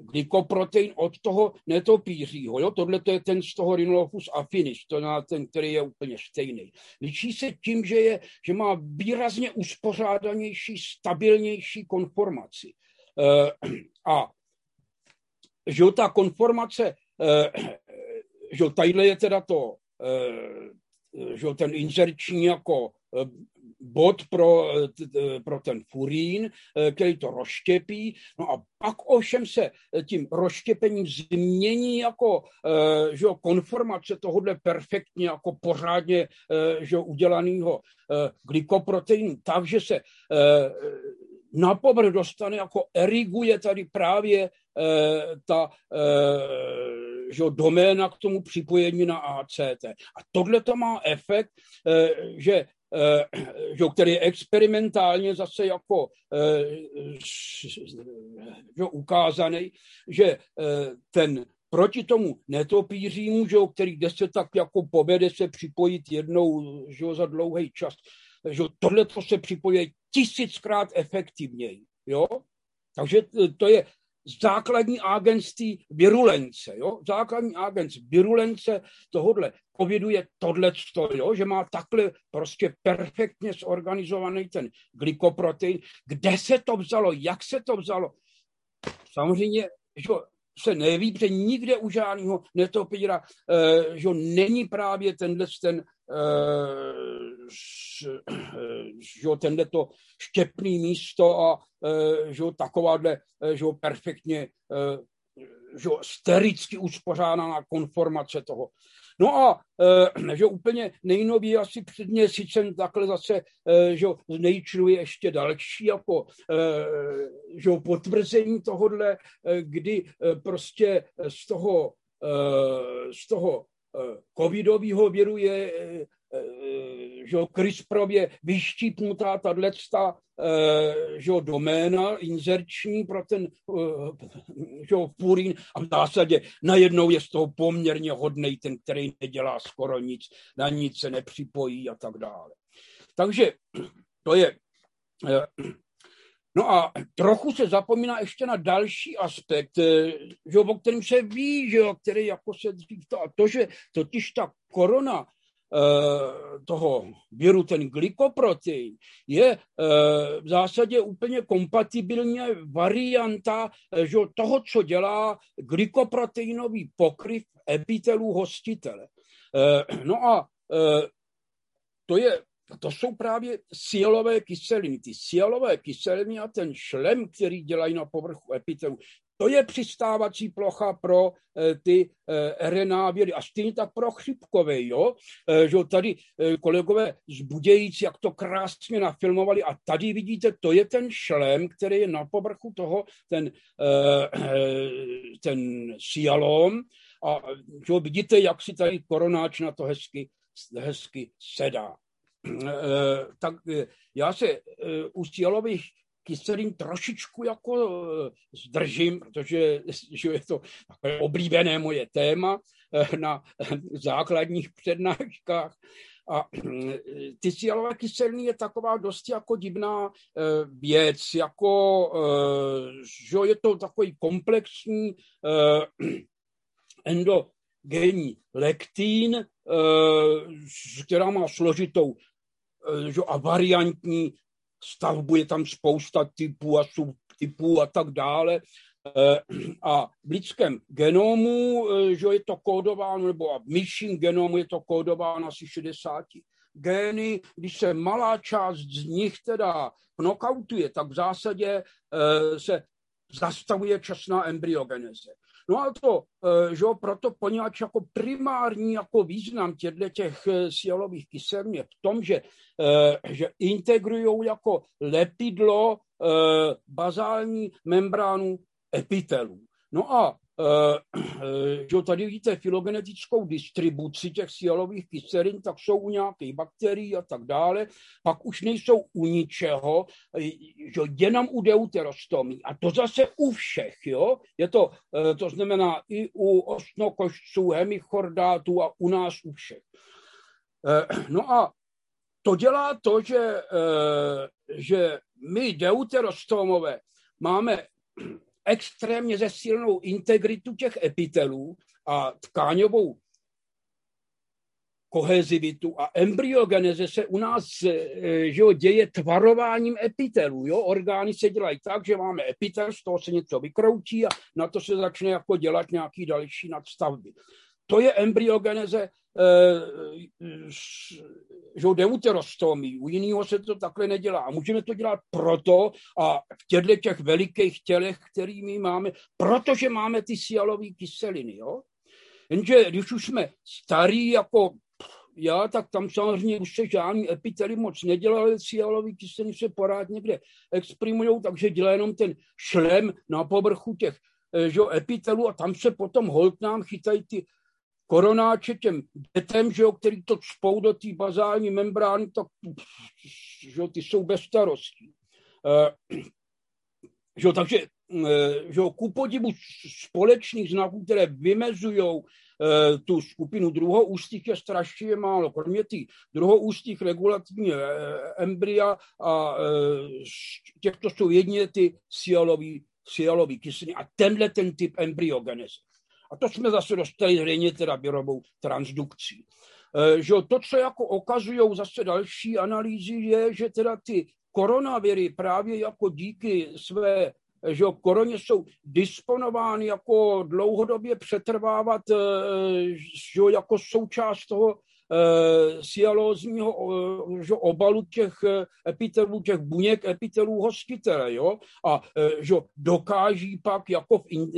glykoprotein od toho netopířího. Jo? Tohle to je ten z toho Rhinolophus affinis, to je ten, který je úplně stejný. Ličí se tím, že, je, že má výrazně uspořádanější, stabilnější konformaci. Uh, a že ta konformace, uh, že tadyhle je teda to, že ten inzerční jako bod pro, pro ten furín, eh, který to rozštěpí. No a pak ovšem se tím rozštěpením změní jako eh, že jo, konformace tohohle perfektně, jako pořádně eh, že jo, udělaného glykoproteinu, takže se na povrch dostane, jako eriguje tady právě ta že doména k tomu připojení na ACT. A tohle to má efekt, Eh, že, který je experimentálně zase jako eh, že, ukázaný, že eh, ten proti tomu netopířímu, že, který kde se tak jako povede se připojit jednou že, za dlouhý čas, že tohle to se připojuje tisíckrát efektivněji. Jo? Takže to je základní agentství virulence. Jo? Základní agent virulence tohodle covidu je tohle, jo? že má takhle prostě perfektně zorganizovaný ten glykoprotein. Kde se to vzalo, jak se to vzalo? Samozřejmě, že se neví, protože nikde u žádného netopíra, eh, že není právě tenhle ten eh, že tenhle to štěpný místo a že takováhle že perfektně že stericky uspořádaná konformace toho. No a že úplně nejnověji asi před měsícem takhle zase že znejčiluje ještě další jako že potvrzení tohodle, kdy prostě z toho z toho covidového viru je že CRISPRově vyštípnutá tato eh, že doména inzerční pro ten eh, že purín a v zásadě najednou je z toho poměrně hodný ten, který nedělá skoro nic, na nic se nepřipojí a tak dále. Takže to je No a trochu se zapomíná ještě na další aspekt, že, o kterém se ví, že, který jako se dřív to, a to, že totiž ta korona Eh, toho viru, ten glykoprotein, je eh, v zásadě úplně kompatibilně varianta eh, že toho, co dělá glykoproteinový pokryv epitelů hostitele. No a to je to jsou právě sialové kyseliny. Ty sialové kyseliny a ten šlem, který dělají na povrchu epitelu, to je přistávací plocha pro eh, ty eh, RNA vědy a stejně tak pro chřipkové, jo? Eh, že tady kolegové z Budějíc, jak to krásně nafilmovali a tady vidíte, to je ten šlem, který je na povrchu toho, ten, ten sialom a že vidíte, jak si tady koronáč na to hezky, hezky sedá. Tak já se u sialových kyselin trošičku jako eh, zdržím, protože že je to takové oblíbené moje téma eh, na základních přednáškách. A eh, ty sialové kyseliny je taková dost jako divná věc, jako, že je to takový komplexní endogenní lektín, která má složitou a variantní stavbu, je tam spousta typů a subtypů a tak dále. Eh, a v lidském genomu, eh, že je to kódováno, nebo v myším genomu je to kódováno asi 60 gény, když se malá část z nich teda knockoutuje, tak v zásadě eh, se zastavuje časná embryogeneze. No a to, eh, že proto poněvadž jako primární jako význam těchto těch eh, sialových kyselin je v tom, že, eh, že integrují jako lepidlo bazální membránu epitelů. No a že tady vidíte filogenetickou distribuci těch sialových kyselin, tak jsou u nějakých bakterií a tak dále, pak už nejsou u ničeho, eh, že jenom u deuterostomí. A to zase u všech, jo? Je to, to znamená i u osnokošců, hemichordátů a u nás u všech. No a to dělá to, že, že my deuterostomové máme extrémně zesílenou integritu těch epitelů a tkáňovou kohezivitu a embryogeneze se u nás e, že jo, děje tvarováním epitelů. Jo? Orgány se dělají tak, že máme epitel, z toho se něco vykroutí a na to se začne jako dělat nějaký další nadstavby. To je embryogeneze Eh, že deuterostomí, u jiného se to takhle nedělá. A můžeme to dělat proto a v těchto těch velikých tělech, kterými máme, protože máme ty sialové kyseliny. Jo? Jenže když už jsme starý jako já, tak tam samozřejmě už se žádný epitely moc nedělali, sialový kyseliny se porád někde exprimují, takže dělá jenom ten šlem na povrchu těch eh, že, epitelů a tam se potom hold nám chytají ty koronáče těm dětem, že jo, který to cpou do té bazální membrány, tak že jo, ty jsou bez starostí. Uh, že jo, takže že ku podivu společných znaků, které vymezují tu skupinu druhoústých je strašně málo. Kromě těch druhoústých regulativní embrya a těchto jsou jedině ty sialový, sialový kyseliny a tenhle ten typ embryogenezy. A to jsme zase dostali zřejmě teda birovou transdukcí. E, že to, co jako okazují zase další analýzy, je, že teda ty koronaviry právě jako díky své že koroně jsou disponovány jako dlouhodobě přetrvávat e, že jako součást toho sialózního eh, že obalu těch eh, epitelů, těch buněk epitelů hostitele, jo? A že dokáží pak jako v, in,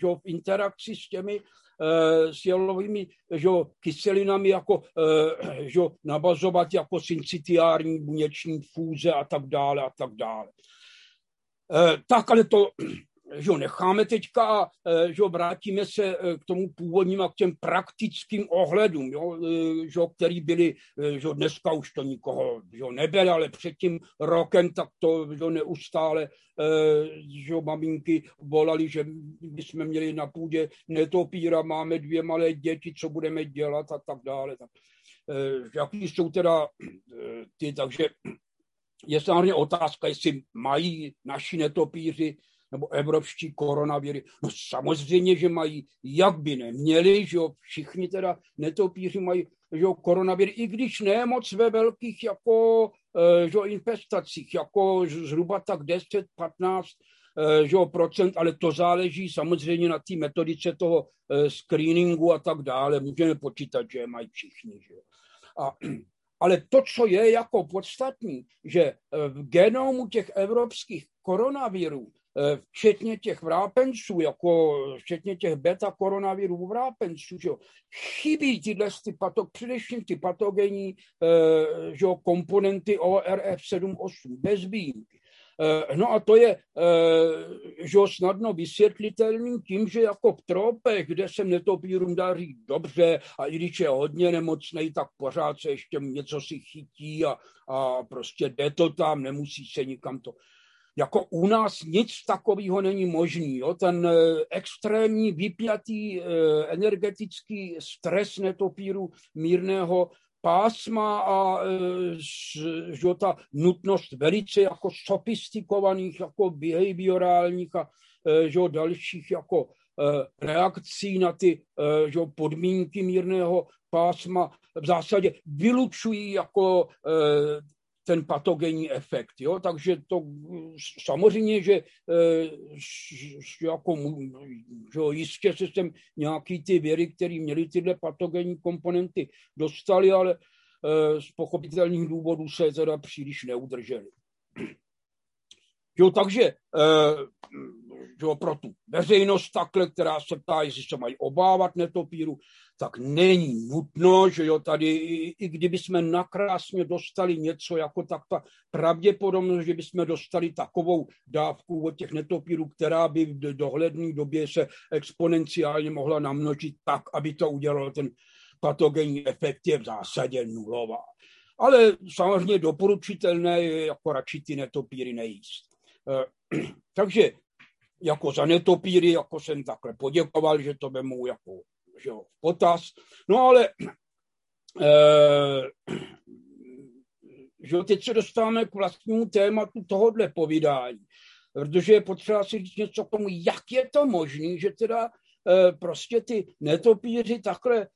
že v interakci s těmi sialovými že, kyselinami jako že, navazovat jako syncitiární buněční fúze a tak dále a tak dále. Tak, ale to že ho necháme teďka a e, že ho vrátíme se e, k tomu původním a k těm praktickým ohledům, jo, e, že ho, který byli, že ho dneska už to nikoho že ho nebyl, ale před tím rokem tak to že ho neustále že ho maminky volali, že bychom měli na půdě netopíra, máme dvě malé děti, co budeme dělat a tak dále. Tak, jaký jsou teda ty, takže je samozřejmě otázka, jestli mají naši netopíři nebo evropští koronaviry. No samozřejmě, že mají, jak by neměli, že jo, všichni teda netopíři mají že jo, koronaviry, i když ne moc ve velkých jako eh, že jo, infestacích, jako zhruba tak 10-15 eh, že jo, procent, ale to záleží samozřejmě na té metodice toho eh, screeningu a tak dále. Můžeme počítat, že je mají všichni. Že jo. A, ale to, co je jako podstatní, že v genomu těch evropských koronavirů včetně těch vrápenců, jako včetně těch beta koronavirů vrápenců, že jo, chybí tyhle ty pato, především ty patogenní eh, že jo, komponenty ORF78 bez výjimky. Eh, no a to je že snadno vysvětlitelný tím, že jako v tropech, kde se netopírům daří dobře a i když je hodně nemocný, tak pořád se ještě něco si chytí a, a prostě jde to tam, nemusí se nikam to jako u nás nic takového není možný. Jo? Ten eh, extrémní vypjatý eh, energetický stres netopíru mírného pásma a eh, že ta nutnost velice jako sofistikovaných, jako behaviorálních a že dalších jako reakcí na ty že podmínky mírného pásma v zásadě vylučují jako ten patogenní efekt. Jo? Takže to samozřejmě, že, eh, že jako, že jistě se sem nějaký ty věry, které měly tyhle patogenní komponenty, dostali, ale eh, z pochopitelných důvodů se teda příliš neudrželi. Jo, takže eh, jo, pro tu veřejnost takhle, která se ptá, jestli se mají obávat netopíru, tak není nutno, že jo, tady, i, i kdyby jsme nakrásně dostali něco jako tak ta pravděpodobnost, že bychom dostali takovou dávku od těch netopírů, která by v dohledné době se exponenciálně mohla namnožit tak, aby to udělalo ten patogenní efekt, je v zásadě nulová. Ale samozřejmě doporučitelné je jako radši ty netopíry nejíst. Eh, takže jako za netopíry, jako jsem takhle poděkoval, že to vemu jako že jo, potaz. No ale e, že jo, teď se dostáváme k vlastnímu tématu tohohle povídání, protože je potřeba si říct něco k tomu, jak je to možné, že teda prostě ty netopíři takhle e,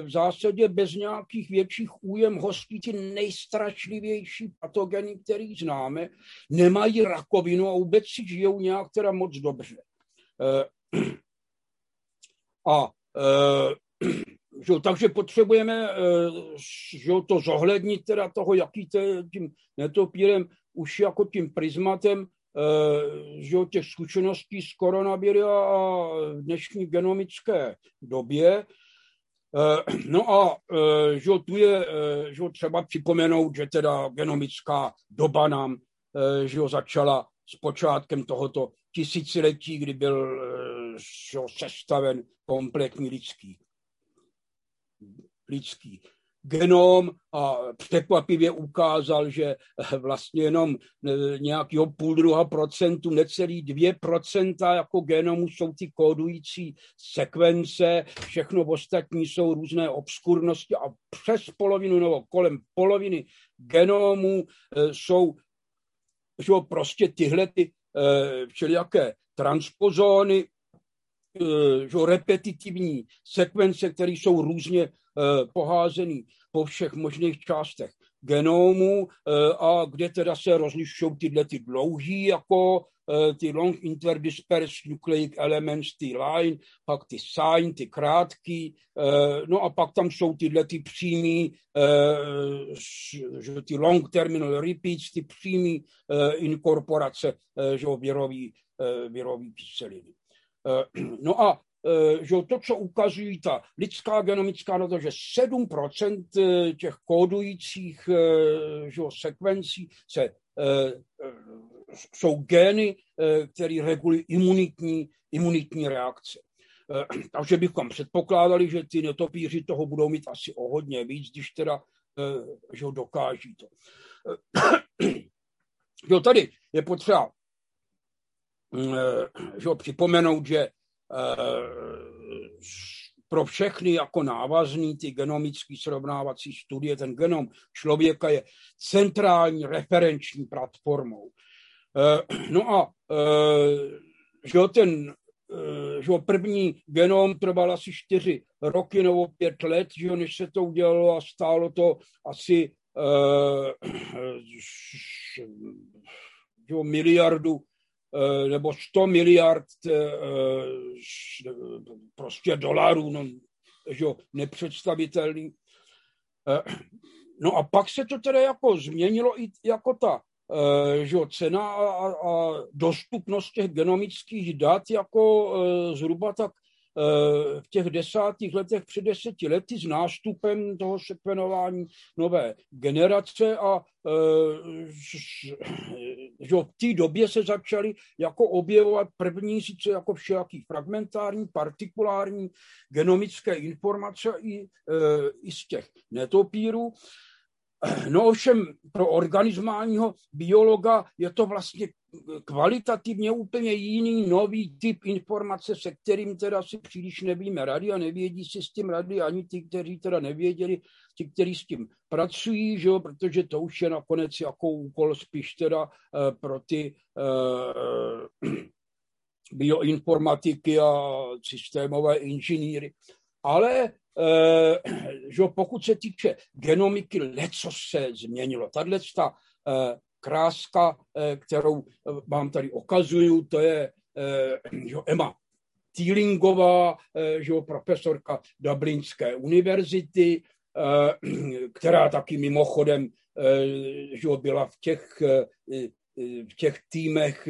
v zásadě bez nějakých větších újem hostí ty nejstrašlivější patogeny, který známe, nemají rakovinu a vůbec si žijou nějak teda moc dobře. A Eh, že, takže potřebujeme eh, že, to zohlednit teda toho, jaký to tím netopírem už jako tím prismatem eh, že, těch zkušeností s koronaviry a v dnešní genomické době. No a že tu je že třeba připomenout, že teda genomická doba nám že začala s počátkem tohoto tisíciletí, kdy byl že, sestaven kompletní lidský. lidský genom a překvapivě ukázal, že vlastně jenom nějakého půl druha procentu, necelý dvě procenta jako genomu jsou ty kódující sekvence, všechno ostatní jsou různé obskurnosti a přes polovinu nebo kolem poloviny genomu jsou že prostě tyhle ty všelijaké transpozóny, že repetitivní sekvence, které jsou různě poházený po všech možných částech genomu a kde teda se rozlišují tyhle ty dlouhý jako ty long interdispersed nucleic elements, ty line, pak ty sign, ty krátký, no a pak tam jsou tyhle ty přímý, že ty long terminal repeats, ty přímý inkorporace, že virový, virový kyseliny. No a že to, co ukazují ta lidská genomická data, že 7% těch kódujících že sekvencí se jsou gény, eh, které regulují imunitní, imunitní reakce. Eh, takže bychom předpokládali, že ty netopíři toho budou mít asi o hodně víc, když teda eh, že ho dokáží to. Jo, tady je potřeba že ho připomenout, že pro všechny jako návazný ty genomické srovnávací studie, ten genom člověka je centrální referenční platformou. Eh, no a eh, že ten eh, že první genom trval asi čtyři roky nebo pět let, že než se to udělalo a stálo to asi že miliardu nebo 100 miliard prostě dolarů, no, že nepředstavitelný. No a pak se to teda jako změnilo i jako ta Eh, že cena a, a dostupnost těch genomických dat jako eh, zhruba tak eh, v těch desátých letech před deseti lety s nástupem toho sekvenování nové generace a že v té době se začaly jako objevovat první sice jako všelaký fragmentární, partikulární genomické informace i, i z těch netopírů. No ovšem pro organismálního biologa je to vlastně kvalitativně úplně jiný nový typ informace, se kterým teda si příliš nevíme rady a nevědí si s tím rady ani ti, kteří teda nevěděli, ti, kteří s tím pracují, že jo, protože to už je nakonec jako úkol spíš teda uh, pro ty uh, bioinformatiky a systémové inženýry. Ale Eh, že pokud se týče genomiky, leco se změnilo. Tahle ta eh, kráska, eh, kterou vám tady ukazuju, to je že Emma Týlingová, že profesorka Dublinské univerzity, která taky mimochodem že byla v těch, v těch týmech,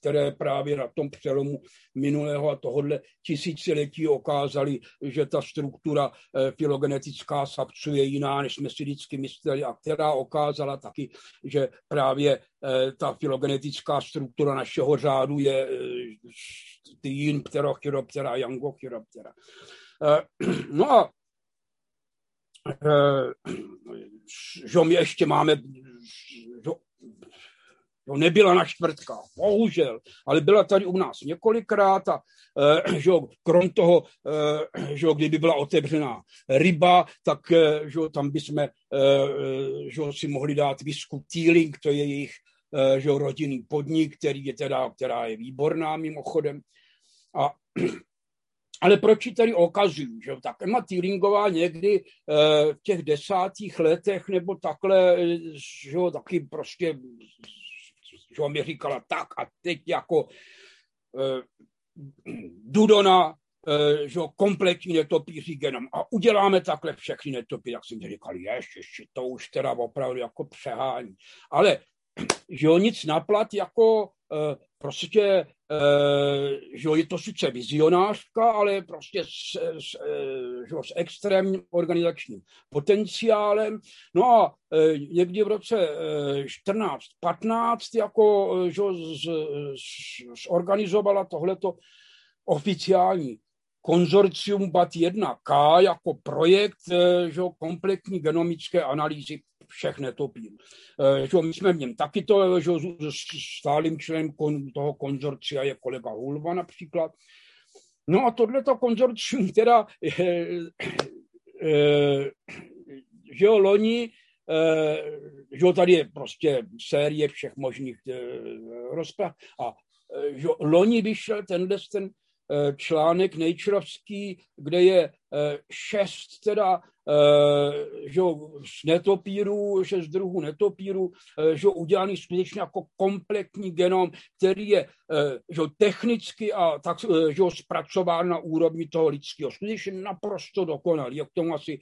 které právě na tom přelomu minulého a tohohle tisíciletí okázaly, že ta struktura eh, filogenetická savců je jiná, než jsme si vždycky mysleli, a která okázala taky, že právě eh, ta filogenetická struktura našeho řádu je eh, jin pterochiroptera, jangochiroptera. No a že my ještě máme No, nebyla na čtvrtka, bohužel, ale byla tady u nás několikrát a eh, že krom toho, eh, že kdyby byla otevřená ryba, tak eh, že tam bychom že si mohli dát visku Teeling, to je jejich že rodinný podnik, který je teda, která je výborná mimochodem. A ale proč ji tady okazuju? Že? Tak Emma Teelingová někdy v těch desátých letech nebo takhle, že taky prostě že mi říkala tak a teď jako uh, Dudona, uh, že kompletní netopíří genom a uděláme takhle všechny netopy, jak jsem říkal, ještě to už teda opravdu jako přehání. Ale že jo, nic naplat jako uh, prostě Eh, že je to sice vizionářka, ale prostě s, s, eh, že s extrémním organizačním potenciálem. No a eh, někdy v roce 14-15 jako, že z, z, zorganizovala tohleto oficiální konzorcium BAT1K jako projekt že, kompletní genomické analýzy všech netopírů. Že, my jsme v něm taky to, že stálým členem toho konzorcia je kolega Hulva například. No a tohleto konzorcium teda, že jo, loni Eh, že tady je prostě série všech možných eh, rozprav. A eh, že loni vyšel tenhle ten článek Natureovský, kde je šest teda že z netopíru, šest druhů netopíru, že udělaný skutečně jako kompletní genom, který je že technicky a tak, že zpracován na úrovni toho lidského. Skutečně naprosto dokonalý. Jak tomu asi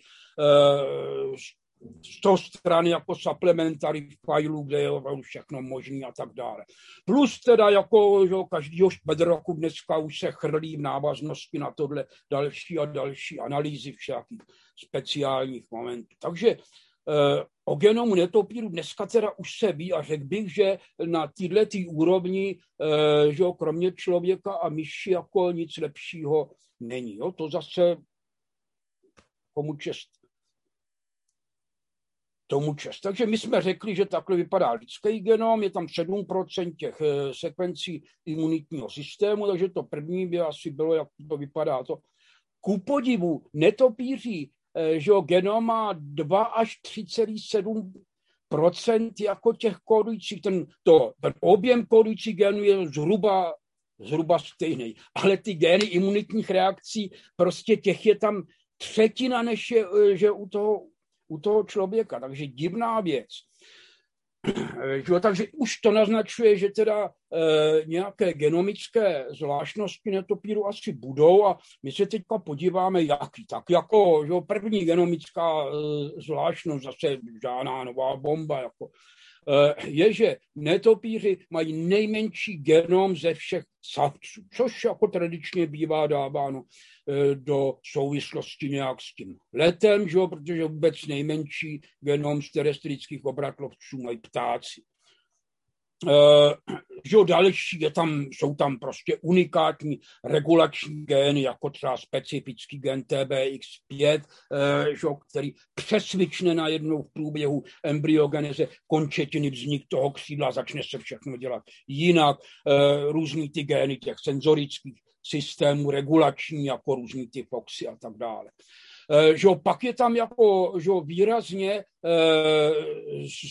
100 stran jako supplementary filů, kde je všechno možné a tak dále. Plus teda jako že každýho čtvrt roku dneska už se chrlí v návaznosti na tohle další a další analýzy všakých speciálních momentů. Takže eh, o genomu netopíru dneska teda už se ví a řekl bych, že na této úrovni, eh, že kromě člověka a myši jako nic lepšího není. Jo? To zase komu čest tomu čas. Takže my jsme řekli, že takhle vypadá lidský genom, je tam 7% těch eh, sekvencí imunitního systému, takže to první by asi bylo, jak to vypadá. To. Ku podivu netopíří, eh, že genom má 2 až 3,7 procent jako těch kódujících, ten, to, ten objem kódujících genů je zhruba, zhruba stejný. Ale ty gény imunitních reakcí, prostě těch je tam třetina, než je, eh, že u toho u toho člověka. Takže divná věc. Jo, takže už to naznačuje, že teda e, nějaké genomické zvláštnosti netopíru asi budou a my se teďka podíváme, jaký. Tak jako jo, první genomická e, zvláštnost, zase žádná nová bomba, jako je, že netopíři mají nejmenší genom ze všech savců, což jako tradičně bývá dáváno eh, do souvislosti nějak s tím letem, že jo, protože vůbec nejmenší genom z terestrických obratlovců mají ptáci. Uh, že další, je tam, jsou tam prostě unikátní regulační gény, jako třeba specifický gen TBX5, uh, že, který přesvične najednou v průběhu embryogeneze končetiny vznik toho křídla, začne se všechno dělat jinak. Uh, různý ty gény těch senzorických systémů, regulační, jako různý ty foxy a tak dále. Eh, že pak je tam jako že výrazně eh,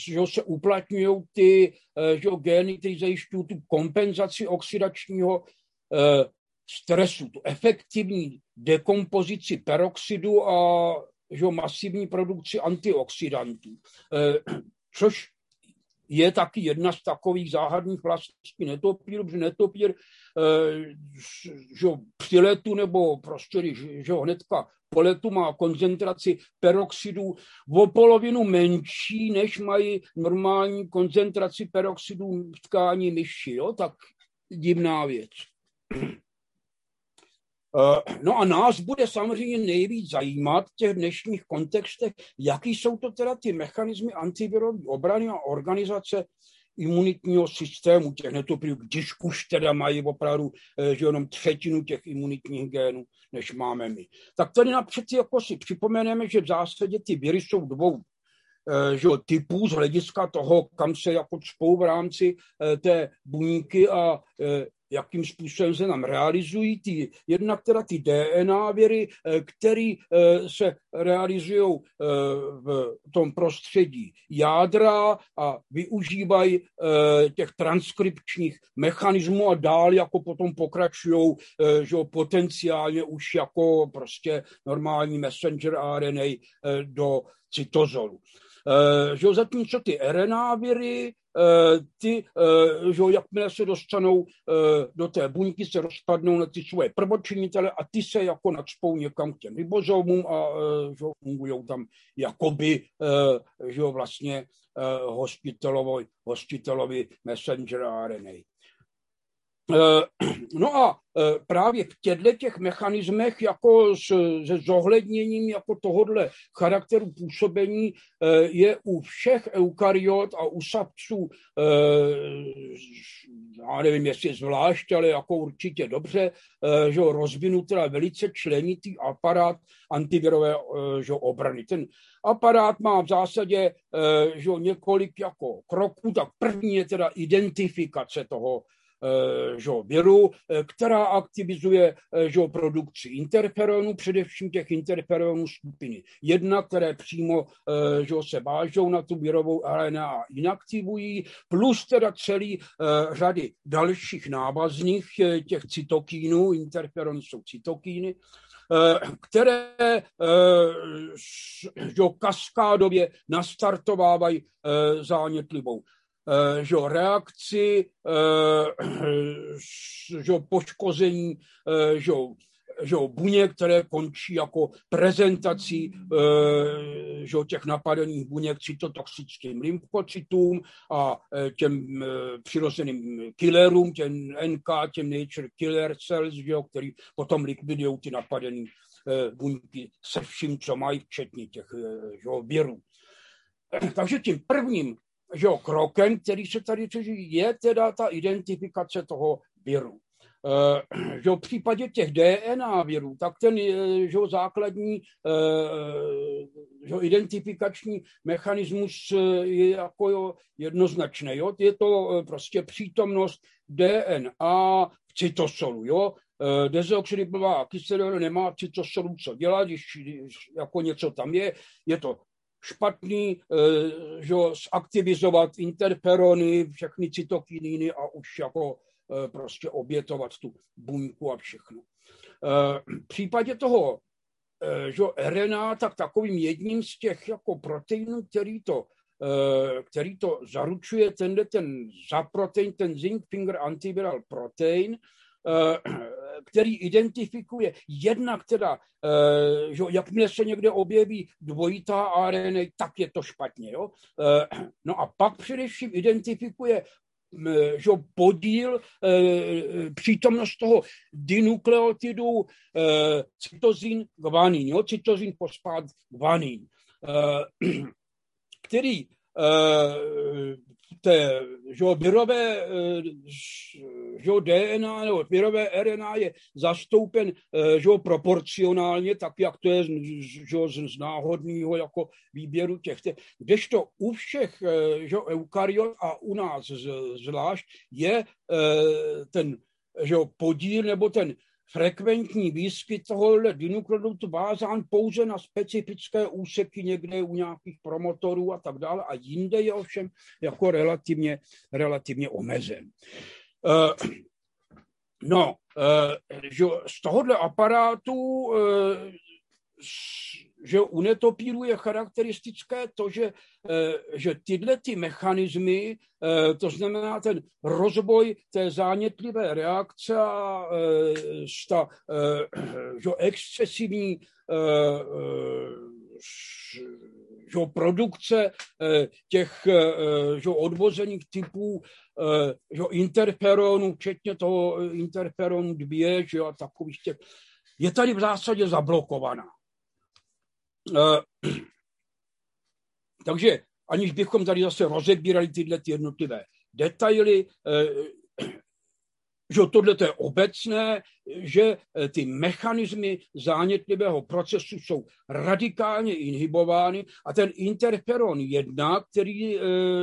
že se uplatňují ty eh, že gény, které zajišťují tu kompenzaci oxidačního stresu, tu efektivní dekompozici peroxidu a že masivní produkci antioxidantů. Což je taky jedna z takových záhadných vlastností netopíru, protože netopír že při letu nebo prostě, že hnedka po letu má koncentraci peroxidů o polovinu menší, než mají normální koncentraci peroxidů v tkání myši. Jo? Tak divná věc. Eh, no a nás bude samozřejmě nejvíc zajímat v těch dnešních kontextech, jaký jsou to teda ty mechanismy antivirové obrany a organizace imunitního systému těch netopírů, když už teda mají opravdu eh, že jenom třetinu těch imunitních génů, než máme my. Tak tady napřed jako si připomeneme, že v zásadě ty viry jsou dvou eh, že typů z hlediska toho, kam se jako spou v rámci té buňky a jakým způsobem se nám realizují ty, jednak teda ty DNA věry, eh, které eh, se realizují eh, v tom prostředí jádra a využívají těch transkripčních mechanismů a dál jako potom pokračují že potenciálně už jako prostě normální messenger RNA do cytozolu. Že zatímco ty RNA viry Eh, ty, eh, že jakmile se dostanou eh, do té buňky, se rozpadnou na ty svoje prvočinitele a ty se jako nadspou někam k těm ribozomům a že fungují tam jakoby že vlastně hostitelovi, hostitelovi messenger RNA. No a právě v těchto těch mechanismech jako se zohledněním jako tohodle charakteru působení je u všech eukaryot a u savců, já nevím, jestli zvlášť, ale jako určitě dobře, že rozvinut teda velice členitý aparát antivirové že obrany. Ten aparát má v zásadě že několik jako kroků, tak první je teda identifikace toho Eh, že, viru, eh, která aktivizuje eh, že, produkci interferonů, především těch interferonů skupiny jedna, které přímo že, se vážou na tu virovou RNA a inaktivují, plus teda celý řady dalších návazných těch cytokínů, interferony jsou cytokíny, které že, kaskádově nastartovávají zánětlivou Eh, že reakci, eh, že poškození eh, že že buněk, které končí jako prezentací že těch napadených buněk cytotoxickým lymfocytům a těm přirozeným killerům, těm NK, těm nature killer cells, že, který potom likvidují ty napadené buňky se vším, co mají, včetně těch že, virů. Takže tím prvním že jo, krokem, který se tady řeší, je teda ta identifikace toho viru. Uh, že v případě těch DNA virů, tak ten že jo, základní uh, že jo, identifikační mechanismus je jako jo, jednoznačný. Jo? Je to prostě přítomnost DNA v cytosolu. Jo? Dezoxyribová kyselina nemá v cytosolu co dělat, když, když jako něco tam je. Je to špatný, eh, že zaktivizovat interferony, všechny cytokininy a už jako eh, prostě obětovat tu buňku a všechno. Eh, v případě toho že RNA, tak takovým jedním z těch jako proteinů, který to, který to zaručuje, tenhle ten zaprotein, ten zinc finger antiviral protein, který identifikuje jednak teda, eh, že jakmile se někde objeví dvojitá RNA, tak je to špatně. Jo? Eh, no a pak především identifikuje že podíl, přítomnost toho dinukleotidu e, cytozin guanin, jo, cytozin fosfát guanin, který té že virové eh, že DNA nebo virové RNA je zastoupen eh, že proporcionálně, tak jak to je že z náhodného jako výběru těch. Kdežto u všech eh, že eukaryot a u nás zvlášť je ten že podíl nebo ten frekventní výskyt tohohle dinukleotidu vázán pouze na specifické úseky někde u nějakých promotorů a tak dále a jinde je ovšem jako relativně, relativně omezen. Uh, no, uh, že z tohohle aparátu uh, že u netopíru je charakteristické to, že, eh, že tyhle ty mechanismy, eh, to znamená ten rozboj té zánětlivé reakce a eh, ta že excesivní že produkce těch že odvozených typů že interferonů, včetně toho interferonu 2 že a takových těch, je tady v zásadě zablokovaná. Eh, takže aniž bychom tady zase rozebírali tyhle ty jednotlivé detaily, eh, že tohle je obecné, že eh, ty mechanismy zánětlivého procesu jsou radikálně inhibovány a ten interferon 1, který eh,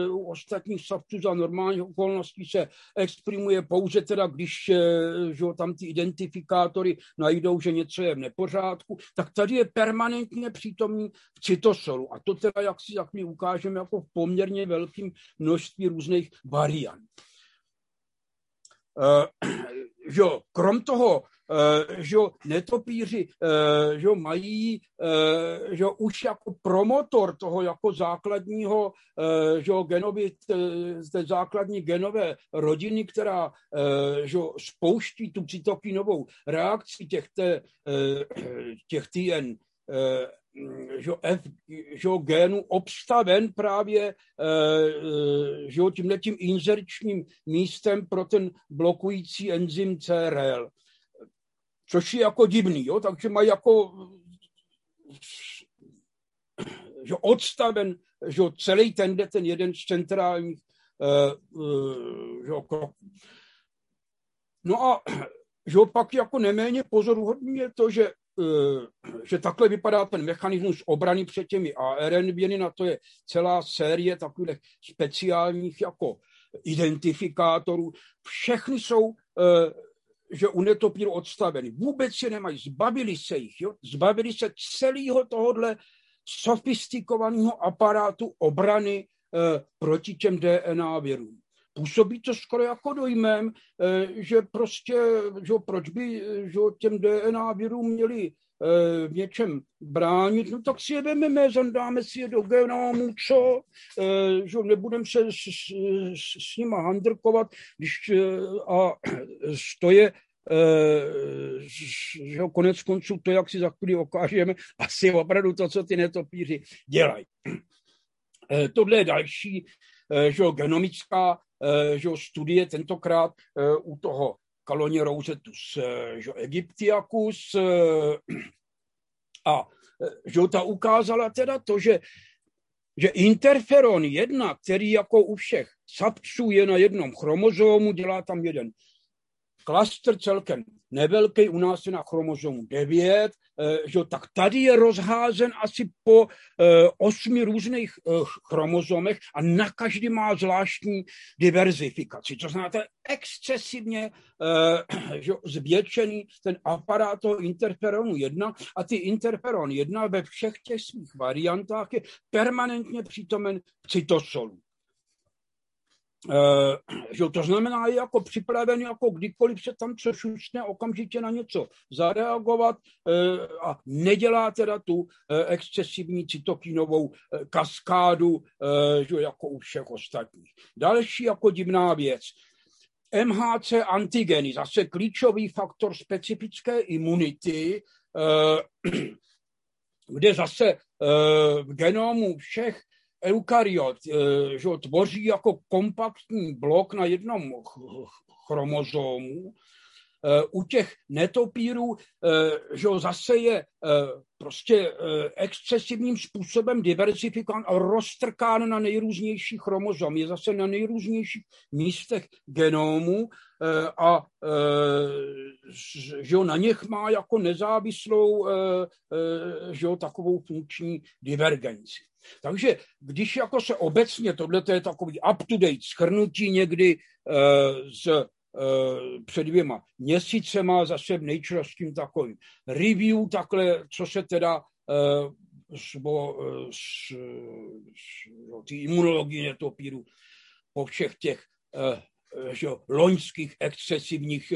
u ostatních savců za normálních okolností se exprimuje pouze teda, když eh, že tam ty identifikátory najdou, že něco je v nepořádku, tak tady je permanentně přítomný v cytosolu. A to teda, jak si jak mi ukážeme, jako v poměrně velkým množství různých variant. Eh, že krom toho, eh, že netopíři eh, že mají že už jako promotor toho jako základního že genovi, té základní genové rodiny, která že spouští tu cytokinovou reakci těch, těch TN že, F, že génu obstaven právě že tímhle tím inzerčním místem pro ten blokující enzym CRL. Což je jako divný, jo? takže mají jako že odstaven že celý ten, ten jeden z centrálních že, kroků. No a že pak jako neméně pozoruhodný je to, že, eh, že takhle vypadá ten mechanismus obrany před těmi ARN věny, na to je celá série takových speciálních jako identifikátorů. Všechny jsou eh, že u netopíru odstaveny. Vůbec se nemají, zbavili se jich, jo? zbavili se celého tohohle sofistikovaného aparátu obrany eh, proti těm DNA virům působí to skoro jako dojmem, eh, že prostě, že proč by že těm DNA virům měli eh, v něčem bránit, no tak si je vememe, zandáme si je do genomu, co, eh, že nebudeme se s, s, s nima handrkovat, když a to je že konec konců to, jak si za chvíli ukážeme, asi opravdu to, co ty netopíři dělají. Tohle je další že genomická Eh, že studie tentokrát eh, u toho Kaloně Rousetus eh, že Egyptiacus a že ta ukázala teda to, že že interferon 1, který jako u všech savců je na jednom chromozomu, dělá tam jeden klaster celkem nevelký, u nás je na chromozomu 9, eh, že tak tady je rozházen asi po eh, osmi různých eh, chromozomech a na každý má zvláštní diverzifikaci. To je excesivně že, zvětšený ten aparát toho interferonu 1 a ty interferon 1 ve všech těch svých variantách je permanentně přítomen v cytosolu. Uh, že to znamená, je jako připravený, jako kdykoliv se tam co šušne, okamžitě na něco zareagovat uh, a nedělá teda tu uh, excesivní cytokinovou uh, kaskádu, že jako u všech ostatních. Další jako divná věc. MHC antigeny, zase klíčový faktor specifické imunity, kde zase v genomu všech eukaryot eh, že tvoří jako kompaktní blok na jednom chromozomu. Eh, u těch netopírů eh, že zase je prostě excesivním způsobem diversifikán a roztrkán na nejrůznější chromozom. Je zase na nejrůznějších místech genomu a že na něch má jako nezávislou že takovou funkční divergenci. Takže když jako se obecně, tohle je takový up-to-date schrnutí někdy uh, z uh, před dvěma měsícema zase v Nature s tím takovým review, takhle, co se teda uh, s, s, s, no, imunologie netopíru po všech těch uh, že, loňských excesivních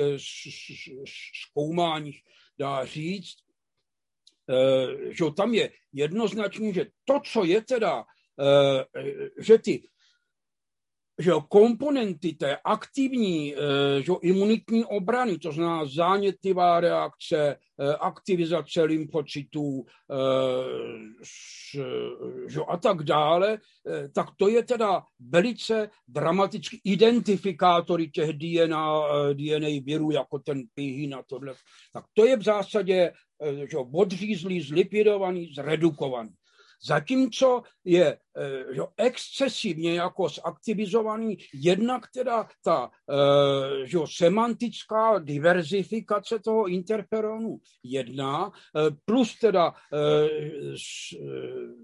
zkoumáních dá říct. Eh, že tam je jednoznačně, že to, co je teda, eh, že ty že komponenty té aktivní eh, že imunitní obrany, to znamená zánětivá reakce, aktivizace lymfocytů a tak dále, tak to je teda velice dramatický identifikátory těch DNA, DNA virů, jako ten pihin a tohle. Tak to je v zásadě že, odřízlý, zlipidovaný, zredukovaný. Zatímco je eh, že, excesivně jako zaktivizovaný jednak teda ta eh, že, semantická diverzifikace toho interferonu jedna, plus teda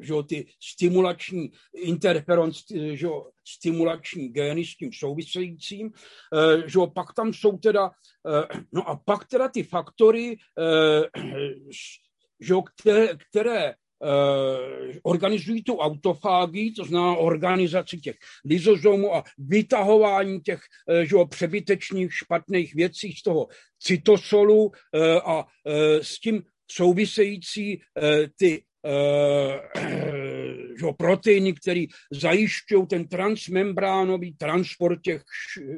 že, ty stimulační interferon, že, stimulační gény s tím souvisejícím, že pak tam jsou teda, no a pak teda ty faktory, že, které, které organizují tu autofágii, to znamená organizaci těch lizozomů a vytahování těch že, přebytečných špatných věcí z toho cytosolu a s tím související ty že, proteiny, které zajišťují ten transmembránový transport těch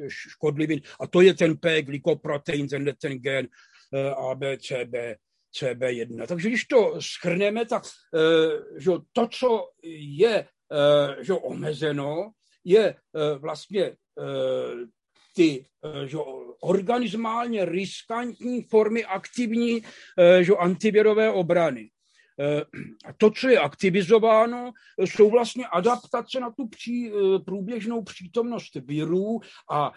škodlivin. A to je ten P, glykoprotein, ten, ten gen ABCB CB1. Takže když to schrneme, tak že to, co je že omezeno, je vlastně ty že organismálně riskantní formy aktivní že antivirové obrany. A to, co je aktivizováno, jsou vlastně adaptace na tu pří, průběžnou přítomnost virů a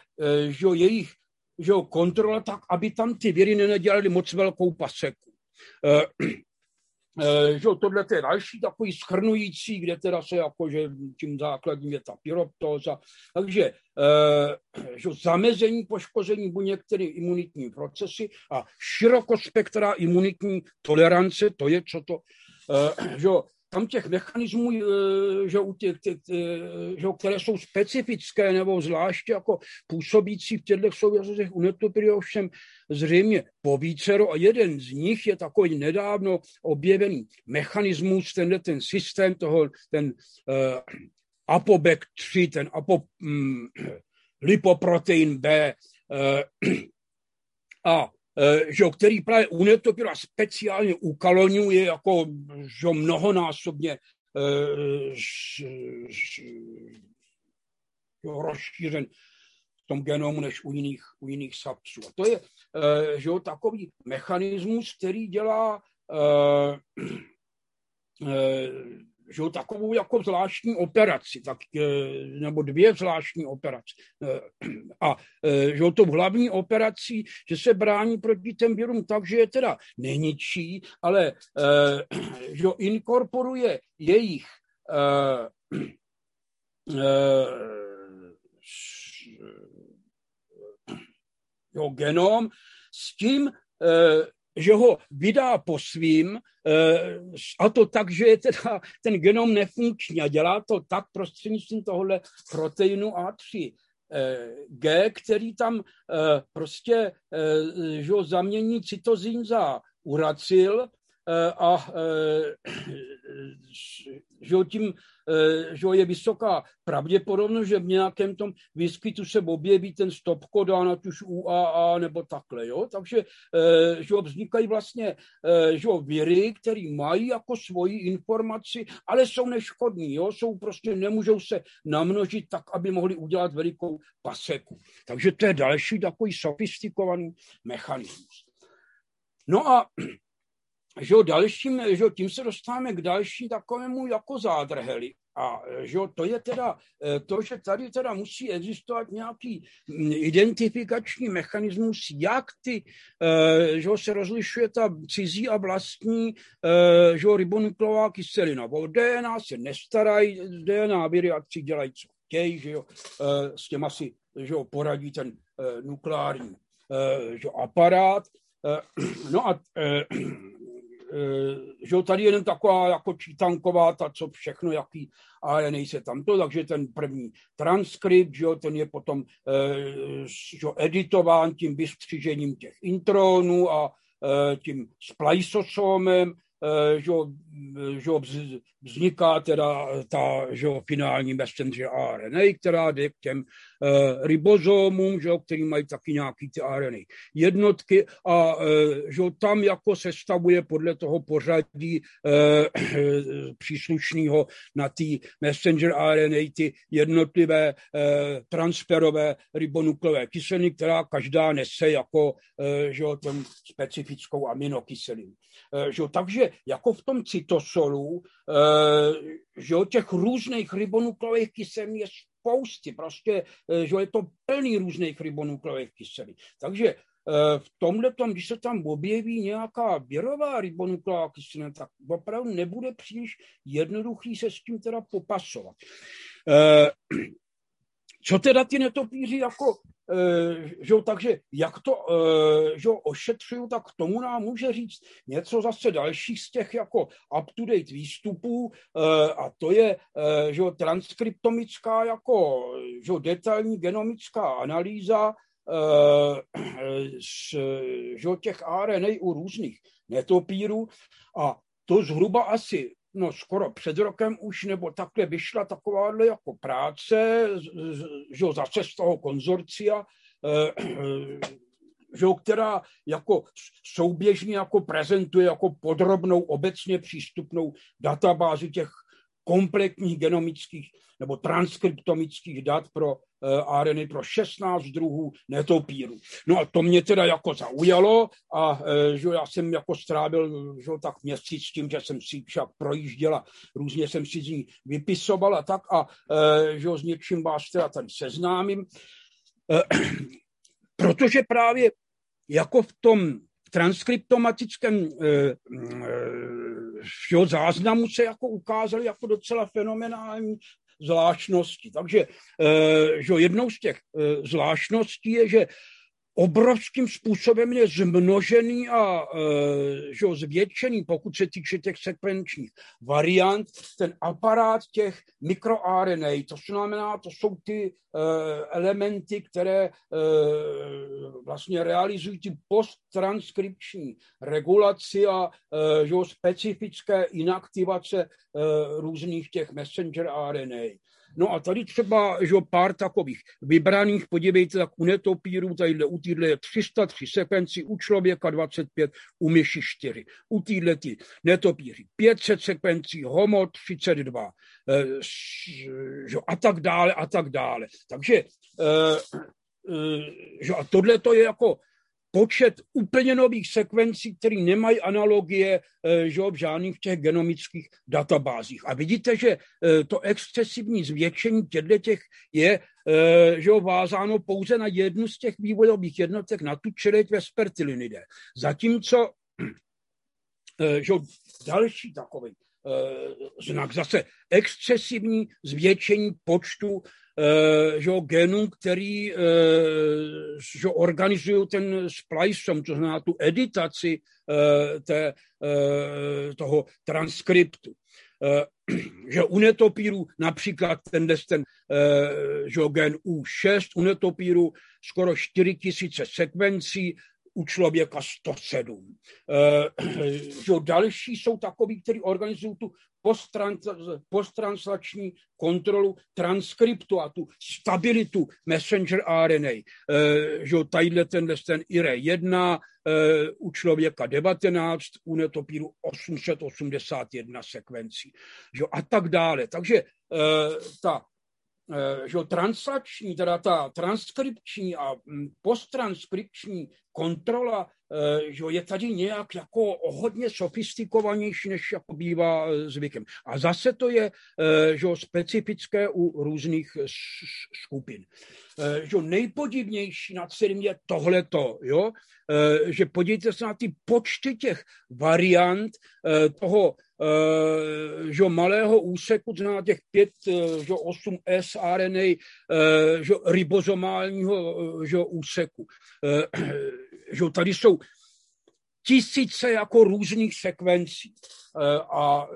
že jejich že kontrola tak, aby tam ty viry nedělaly moc velkou paseku. Eh, že tohle je další takový schrnující, kde teda se jako, že tím základním je ta pyroptóza. Takže eh, že zamezení poškození buněk, tedy imunitní procesy a širokospektrá imunitní tolerance, to je, co to, eh, že tam těch mechanismů, eh, že, že, které jsou specifické nebo zvláště jako působící v těchto souvislostech u netopiry ovšem zřejmě po vícero a jeden z nich je takový nedávno objevený mechanismus, ten, ten systém toho, ten uh, ApoBec 3, ten apo, um, lipoprotein B uh, a že, který právě unetopila speciálně ukaloňuje jako že mnohonásobně eh, rozšířen v tom genomu než u jiných, u jiných savců. A to je eh, že, takový mechanismus, který dělá že takovou jako zvláštní operaci, tak, eh, nebo dvě zvláštní operace. Eh, a eh, že to hlavní operací, že se brání proti těm virům tak, že je teda neničí, ale že inkorporuje jejich jo, genom s tím, že ho vydá po svým, eh, a to tak, že je teda ten genom nefunkční a dělá to tak prostřednictvím tohohle proteinu A3. Eh, G, který tam eh, prostě že ho zamění cytozín za uracil a že tím Eh, že je vysoká pravděpodobnost, že v nějakém tom výskytu se objeví ten stop kodán, ať už UAA nebo takhle. Jo? Takže eh, že vznikají vlastně eh, že viry, které mají jako svoji informaci, ale jsou neškodní. Jo? Jsou prostě, nemůžou se namnožit tak, aby mohli udělat velikou paseku. Takže to je další takový sofistikovaný mechanismus. No a že jo, dalším, že jo, tím se dostáváme k další takovému jako zádrheli. A že jo, to je teda eh, to, že tady teda musí existovat nějaký hm, identifikační mechanismus, jak ty, eh, že jo, se rozlišuje ta cizí a vlastní eh, že jo, ribonukleová kyselina. O DNA se nestarají, DNA reakci dělají, co chtějí, že jo, s těma si že jo, poradí ten nukleární že jo, aparát. No a Eh, že tady jenom taková jako čítanková, ta, co všechno, jaký ARNA se tam to, takže ten první transkript, že ten je potom eh, že editován tím vystřižením těch intronů a eh, tím spliceosomem, že, že vzniká teda ta že finální messenger RNA, která jde k těm ribozomům, že, který mají taky nějaký ty RNA jednotky a uh, že tam jako se stavuje podle toho pořadí uh, příslušného na ty messenger RNA ty jednotlivé transferové ribonuklové kyseliny, která každá nese jako že, ten specifickou aminokyselinu. Že, takže jako v tom cytosolu Eh, že těch různých ribonukleových kyselin je spousty, prostě, eh, že je to plný různých ribonukleových kyselin. Takže eh, v tomhle tom, když se tam objeví nějaká virová ribonukleová kyselina, tak opravdu nebude příliš jednoduchý se s tím teda popasovat. Co teda ty netopíři jako Eh, že, takže jak to eh, že, ošetřuju, tak k tomu nám může říct něco zase dalších z těch jako up-to-date výstupů eh, a to je že, transkriptomická jako že, detailní genomická analýza z že, těch RNA u různých netopírů. A to zhruba asi no skoro před rokem už, nebo takhle vyšla takováhle jako práce, že zase z toho konzorcia, eh, že, která jako souběžně jako prezentuje jako podrobnou obecně přístupnou databázi těch kompletních genomických nebo transkriptomických dat pro uh, RNA pro 16 druhů netopíru. No a to mě teda jako zaujalo a uh, že já jsem jako strávil že, tak měsíc s tím, že jsem si však projížděla, různě jsem si z ní vypisoval a tak a uh, že s něčím vás teda tady seznámím. Protože právě jako v tom transkriptomatickém eh, eh, záznamu se jako ukázaly jako docela fenomenální zvláštnosti. Takže eh, že jednou z těch eh, zvláštností je, že obrovským způsobem je zmnožený a e, že zvětšený, pokud se týče těch sekvenčních variant, ten aparát těch mikroRNA. To znamená, to jsou ty e, elementy, které e, vlastně realizují ty posttranskripční regulaci a že specifické inaktivace různých těch messenger RNA. No a tady třeba že pár takových vybraných, podívejte, tak u netopírů, tady u týhle je 303 sekvencí, u člověka 25, u myši 4. U týhle ty netopíři 500 sekvencí, homo 32 eh, že, a tak dále a tak dále. Takže eh, eh, že a tohle to je jako počet úplně nových sekvencí, které nemají analogie eh, že, v žádných těch genomických databázích. A vidíte, že eh, to excesivní zvětšení těchto těch je eh, že, vázáno pouze na jednu z těch vývojových jednotek, na tu čeleť vespertilinide. Zatímco že, další takový znak zase excesivní zvětšení počtu že genů, který eh, že organizují ten spliceom, to znamená tu editaci eh, té, toho transkriptu. Že u netopíru například ten, ten že gen U6, u netopíru skoro 4000 sekvencí, u člověka 107. že další jsou takový, kteří organizují tu posttranslační kontrolu transkriptu a tu stabilitu messenger RNA. Že tadyhle tenhle ten IRE1 e, u člověka 19, u netopíru 881 sekvencí. Že, a tak dále. Takže ta Eh, že translační, teda ta transkripční a mm, posttranskripční kontrola eh, že je tady nějak jako hodně sofistikovanější, než jako bývá eh, zvykem. A zase to je že specifické u různých skupin. Že nejpodivnější na celým je tohleto, jo? že podívejte se na ty počty těch variant toho Eh, že malého úseku, znamená těch 5, eh, že 8 sRNA eh, že ribozomálního že úseku. Že tady jsou tisíce jako různých sekvencí. A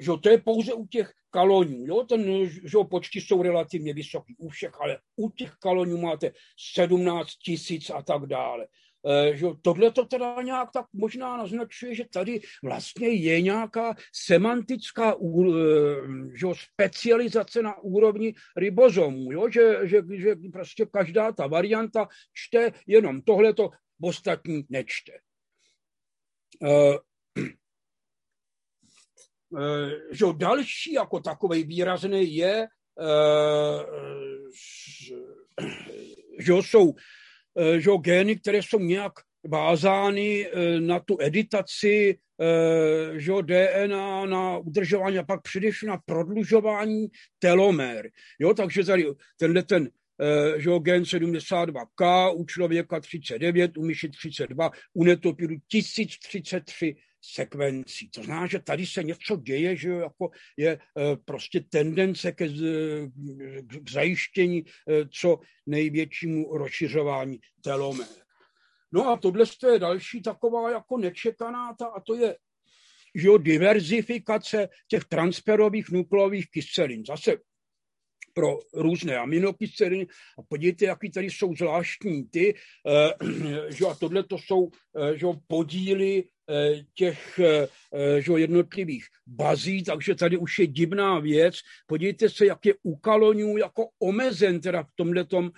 že to je pouze u těch kalonů. Jo? Ten, že počty jsou relativně vysoký u všech, ale u těch kalonů máte 17 tisíc a tak dále. Eh, že tohle to teda nějak tak možná naznačuje, že tady vlastně je nějaká semantická eh, že specializace na úrovni ribozomů, jo? Že, že, že prostě každá ta varianta čte jenom tohleto, ostatní nečte. Uh, že další jako takový výrazný je, že jsou Eh, že gény, které jsou nějak vázány eh, na tu editaci eh, že DNA, na udržování a pak především na prodlužování telomér. Jo, takže tady tenhle ten že gen 72K, u člověka 39, u myši 32, u netopíru 1033 sekvencí. To znamená, že tady se něco děje, že jako je eh, prostě tendence ke, k zajištění eh, co největšímu rozšiřování telomér. No a tohle je další taková jako nečekaná, ta, a to je že jo, diverzifikace těch transferových nukleových kyselin. Zase pro různé aminokyseliny. A podívejte, jaký tady jsou zvláštní ty, že a tohle to jsou že podíly těch že jednotlivých bazí, takže tady už je divná věc. Podívejte se, jak je u kalonů jako omezen teda v tomhletom,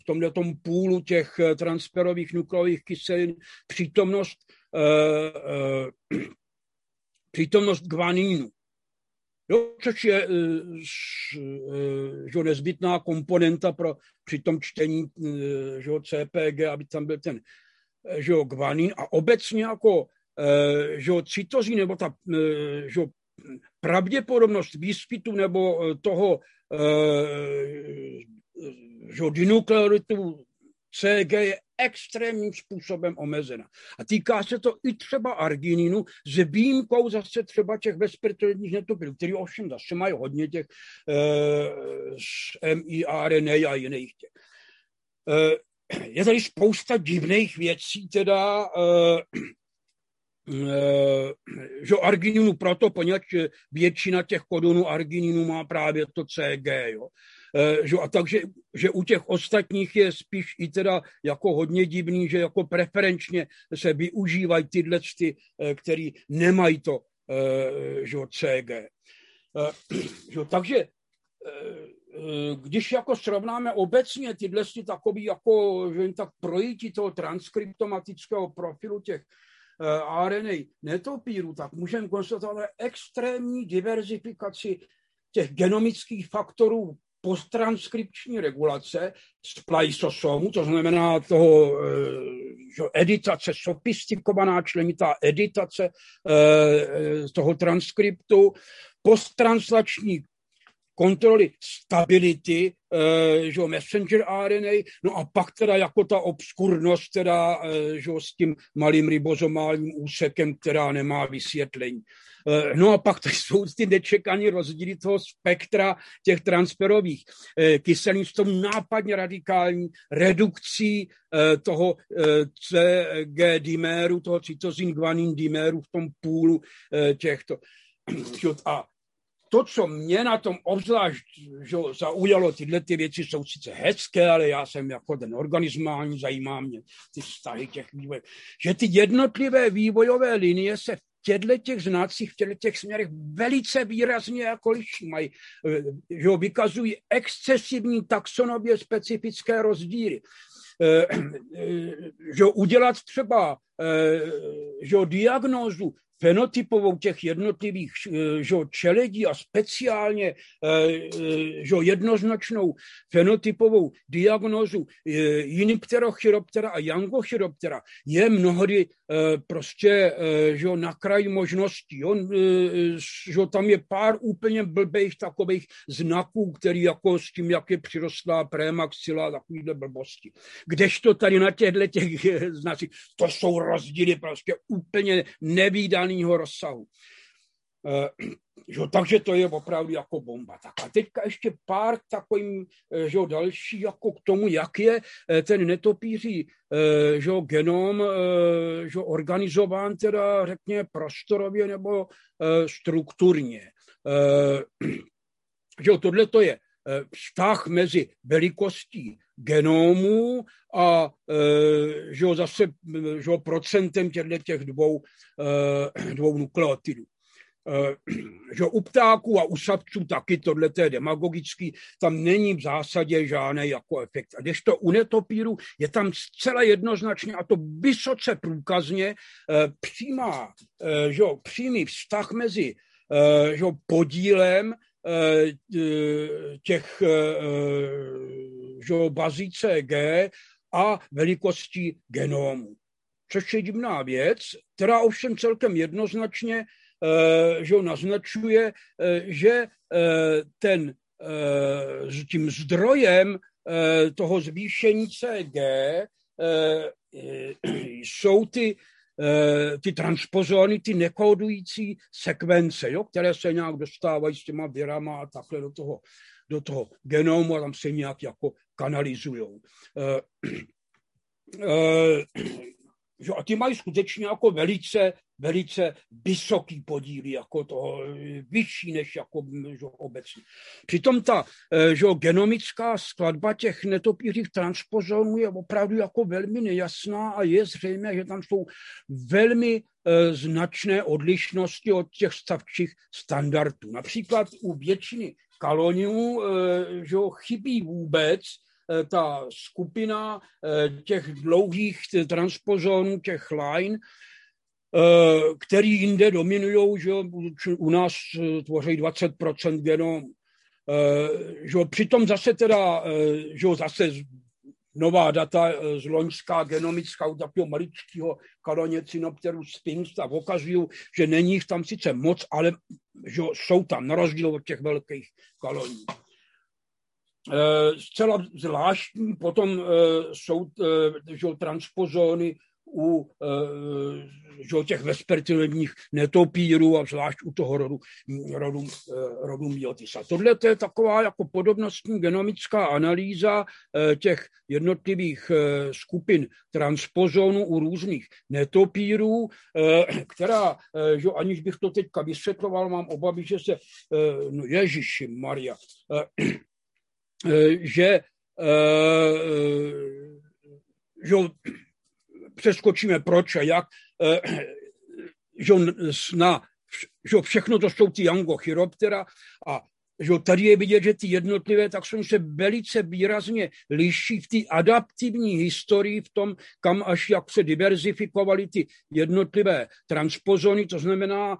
v tomhletom půlu těch transferových nukleových kyselin přítomnost přítomnost guanínu. Jo, což je eh, eh, že nezbytná komponenta pro při tom čtení eh, že CPG, aby tam byl ten že guanín a obecně jako že cytozí nebo ta že pravděpodobnost výskytu nebo toho že dinukleoritu CG je extrémním způsobem omezena. A týká se to i třeba argininu, s výjimkou zase třeba těch bezpretolidních netopilů, který ovšem zase mají hodně těch e, miRNA a jiných těch. E, je tady spousta divných věcí, teda e, že argininu proto, poněvadž většina těch kodonů argininu má právě to CG. Jo. Eh, že, a takže že u těch ostatních je spíš i teda jako hodně divný, že jako preferenčně se využívají tyhle, ty, eh, který nemají to eh, že, CG. Že, takže když jako srovnáme obecně tyhle takový jako, že tak projítí toho transkriptomatického profilu těch RNA netopíru, tak můžeme konstatovat extrémní diverzifikaci těch genomických faktorů posttranskripční regulace splisosomu, to znamená toho eh, že editace, sofistikovaná členitá editace eh, toho transkriptu, posttranslační kontroly stability, že messenger RNA, no a pak teda jako ta obskurnost teda, že s tím malým ribozomálním úsekem, která nemá vysvětlení. Eh, no a pak to jsou ty nečekané rozdíly toho spektra těch transferových eh, kyselin s tou nápadně radikální redukcí eh, toho CG diméru, toho cytozin guanin diméru v tom půlu těchto. A to, co mě na tom obzvlášť že, zaujalo, tyhle ty věci jsou sice hezké, ale já jsem jako ten organismální, zajímá mě ty vztahy těch vývojů, že ty jednotlivé vývojové linie se v těchto těch znacích, v těchto těch směrech velice výrazně jako liší. Mají, eh, že vykazují excesivní taxonově specifické rozdíly. Eh, eh, že udělat třeba že diagnózu fenotypovou těch jednotlivých eh, že, čeledí a speciálně eh, eh, že, jednoznačnou fenotypovou diagnozu Jinipterochiroptera a Yangochiroptera je mnohdy prostě že, na kraji možností. On, že, tam je pár úplně blbých takových znaků, který jako s tím, jak je přirostlá prémaxila, takovýhle blbosti. Kdežto tady na těchto těch znacích, to jsou rozdíly prostě úplně nevýdaný maximálního rozsahu. Eh, že, takže to je opravdu jako bomba. Tak a teďka ještě pár takovým eh, že, další jako k tomu, jak je eh, ten netopíří že, genom že, organizován teda řekněme prostorově nebo strukturně. Že, tohle to je vztah mezi velikostí genomu a e, že zase že procentem těchto těch dvou, e, dvou nukleotidů. E, že u ptáků a u savců taky tohle je demagogický, tam není v zásadě žádný jako efekt. A když to u netopíru je tam zcela jednoznačně, a to vysoce průkazně, přímá, že přímý vztah mezi že podílem těch že bazí CG a velikostí genomu. Což je divná věc, která ovšem celkem jednoznačně eh, že naznačuje, eh, že eh, ten, tím zdrojem toho zvýšení CG jsou ty, ty transpozony, ty nekódující sekvence, jo, které se nějak dostávají s těma virama a takhle do toho, do toho genomu a tam se nějak jako kanalizují. Eh, eh, že, a ty mají skutečně jako velice, velice vysoký podíl, jako toho, vyšší než jako že, obecně. Přitom ta že, genomická skladba těch netopířích transpozonů je opravdu jako velmi nejasná a je zřejmé, že tam jsou velmi značné odlišnosti od těch stavčích standardů. Například u většiny kaloniů e, že, chybí vůbec Eh, ta skupina eh, těch dlouhých transpozonů, těch line, eh, který jinde dominují, že u nás tvoří 20% genomu. Že přitom zase teda, že zase nová data z loňská genomická u takového maličkého kaloně Cinopteru sphinx a ukazují, že není jich tam sice moc, ale že jsou tam, na rozdíl od těch velkých kaloní. Eh, zcela zvláštní potom eh, jsou eh, že, transpozóny u že, těch vespertilních netopírů a zvlášť u toho rodu, rodu, rodu Miotisa. Tohle je taková jako podobnostní genomická analýza těch jednotlivých skupin transpozónů u různých netopírů, která, že aniž bych to teďka vysvětloval, mám obavy, že se, no Ježiši Maria, Eh, že, eh, že přeskočíme proč a jak, eh, že, na, že všechno to jsou ty Chiroptera a že tady je vidět, že ty jednotlivé taxony se velice výrazně liší v té adaptivní historii, v tom, kam až jak se diverzifikovaly ty jednotlivé transpozony, to znamená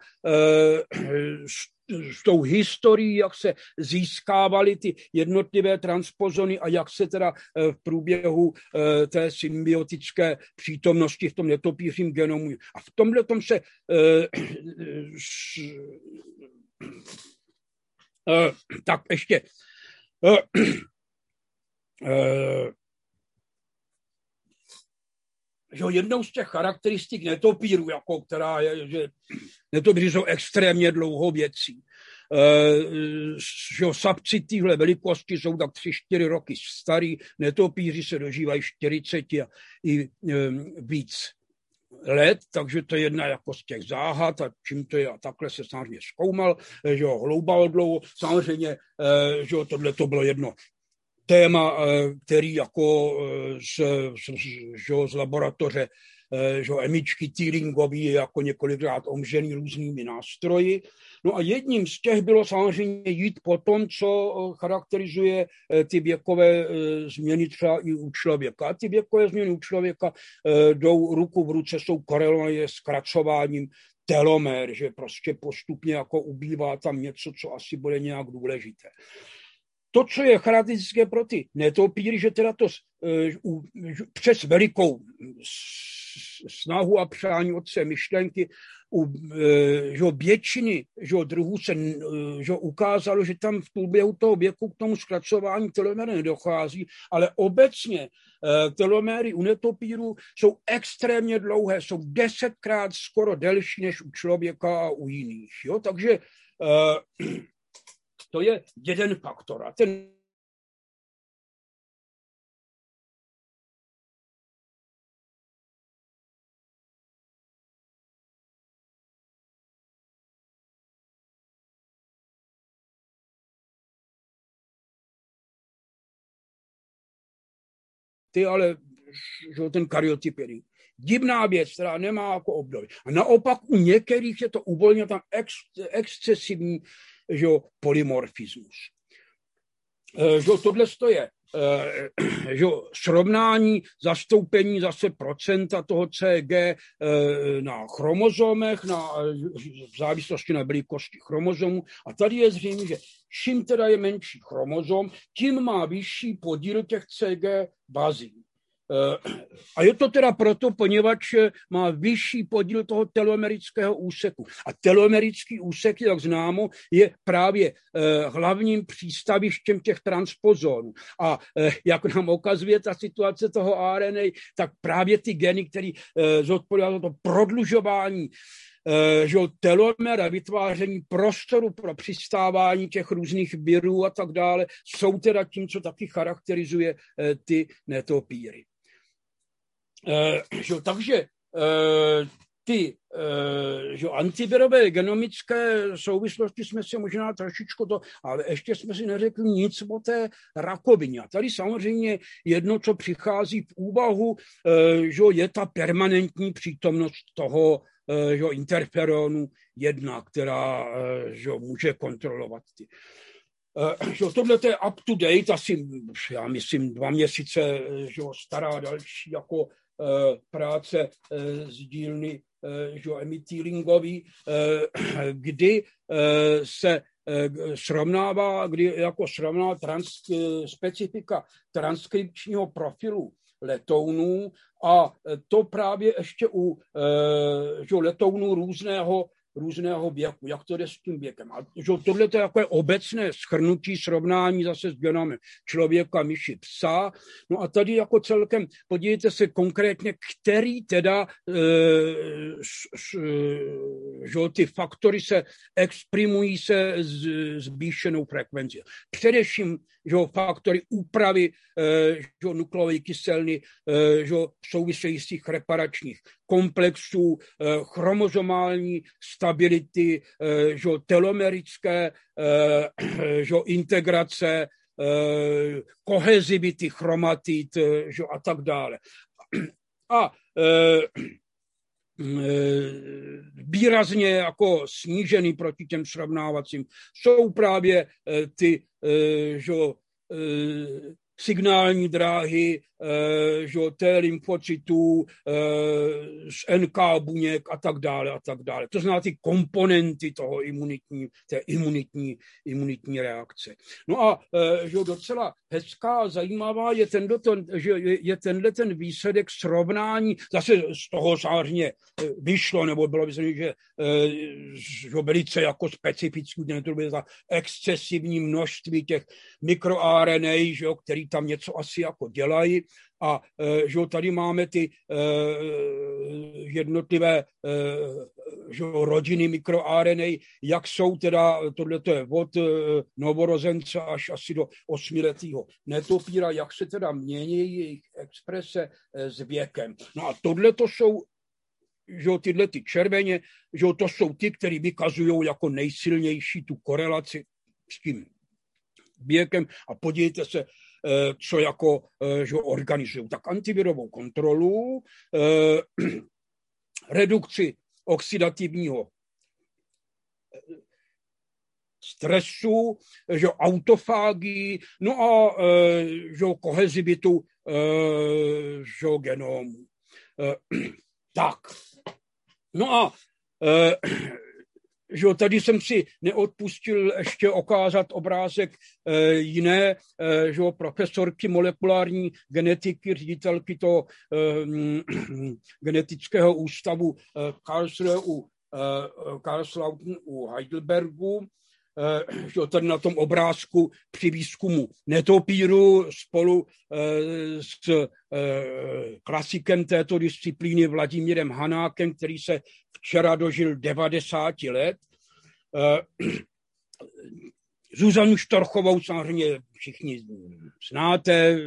s tou historií, jak se získávaly ty jednotlivé transpozony a jak se teda eh, v průběhu eh, té symbiotické přítomnosti v tom netopířím genomu. A v tomhle tom se eh, tak ještě že jednou z těch charakteristik netopíru, jako která je, že netopíři jsou extrémně dlouhou věcí. E, že sapci téhle velikosti jsou tak 3-4 roky starý, netopíři se dožívají 40 a i víc let, takže to je jedna jako z těch záhad a čím to je a takhle se samozřejmě zkoumal, že ho hloubal dlouho, samozřejmě, e, že tohle to bylo jedno téma, eh, který jako eh, z, z, z laboratoře eh, že emičky Turingový je jako několikrát omžený různými nástroji. No a jedním z těch bylo samozřejmě jít po tom, co charakterizuje ty věkové změny třeba i u člověka. A ty věkové změny u člověka jdou ruku v ruce, jsou korelované s kracováním telomer, že prostě postupně jako ubývá tam něco, co asi bude nějak důležité to, co je charakteristické pro ty netopíry, že teda to přes velikou snahu a přání otce myšlenky u uh, že většiny že druhů se uh, že ukázalo, že tam v průběhu toho věku k tomu zkracování telomery nedochází, ale obecně telomery u netopíru jsou extrémně dlouhé, jsou desetkrát skoro delší než u člověka a u jiných. Jo? Takže to je jeden faktor. A ten ty ale že ten karyotyp je divná věc, která nemá jako období. A naopak u některých je to uvolněno tam ex, excesivní že jo, polymorfismus. E, že tohle je e, že srovnání zastoupení zase procenta toho CG e, na chromozomech, na, v závislosti na velikosti chromozomu. A tady je zřejmé, že čím teda je menší chromozom, tím má vyšší podíl těch CG bazí. Eh, a je to teda proto, poněvadž má vyšší podíl toho telomerického úseku. A telomerický úsek, jak známo, je právě eh, hlavním přístavištěm těch transpozonů. A eh, jak nám ukazuje ta situace toho RNA, tak právě ty geny, které zodpovídají to prodlužování že telomer a vytváření prostoru pro přistávání těch různých virů a tak dále, jsou teda tím, co taky charakterizuje ty netopíry. Eh, že, takže ty že antivirové genomické souvislosti jsme si možná trošičku to, ale ještě jsme si neřekli nic o té rakovině. A tady samozřejmě jedno, co přichází v úvahu, že je ta permanentní přítomnost toho že interferonu jedna, která že může kontrolovat ty. Že tohle je up to date, asi, já myslím, dva měsíce že stará další jako práce z dílny že emitýlingový, kdy se srovnává, kdy jako srovná trans, specifika transkripčního profilu letounů a to právě ještě u že letounů různého různého věku, jak to jde s tím věkem. A že tohle je jako obecné schrnutí, srovnání zase s genomem člověka, myši, psa. No a tady jako celkem, podívejte se konkrétně, který teda e, š, že ty faktory se exprimují se s zvýšenou frekvencí. Především že faktory úpravy e, že nukleové kyseliny e, že souvisejících reparačních komplexů, eh, chromozomální stability, eh, že telomerické eh, že integrace, kohezivity, chromatid že a tak dále. A výrazně jako snížený proti těm srovnávacím. Jsou právě ty že, signální dráhy Eh, že, té lymfocytů, eh, z NK buněk a tak dále a tak dále. To znamená ty komponenty toho imunitní, té imunitní, imunitní reakce. No a eh, že docela hezká, zajímavá je tenhle ten, že je tenhle ten výsledek srovnání, zase z toho samozřejmě vyšlo, nebo bylo by že, že velice jako specifický, to by za excesivní množství těch mikroRNA, že, který tam něco asi jako dělají, a e, že tady máme ty e, jednotlivé e, že rodiny mikroRNA, jak jsou teda, tohle je od novorozence až asi do osmiletého netopíra, jak se teda mění jejich exprese s věkem. No a tohle to jsou že tyhle ty červeně, že to jsou ty, které vykazují jako nejsilnější tu korelaci s tím věkem a podívejte se, co jako eh, že organizují. Tak antivirovou kontrolu, eh, redukci oxidativního stresu, že autofágii, no a že kohezivitu že genomu. Tak. No a že tady jsem si neodpustil ještě okázat obrázek e, jiné e, že profesorky molekulární genetiky, ředitelky toho e, genetického ústavu e, Karlsruhe u, e, u Heidelbergu, že tady na tom obrázku při výzkumu netopíru spolu s klasikem této disciplíny Vladimírem Hanákem, který se včera dožil 90 let. Zuzanu Štorchovou samozřejmě všichni znáte,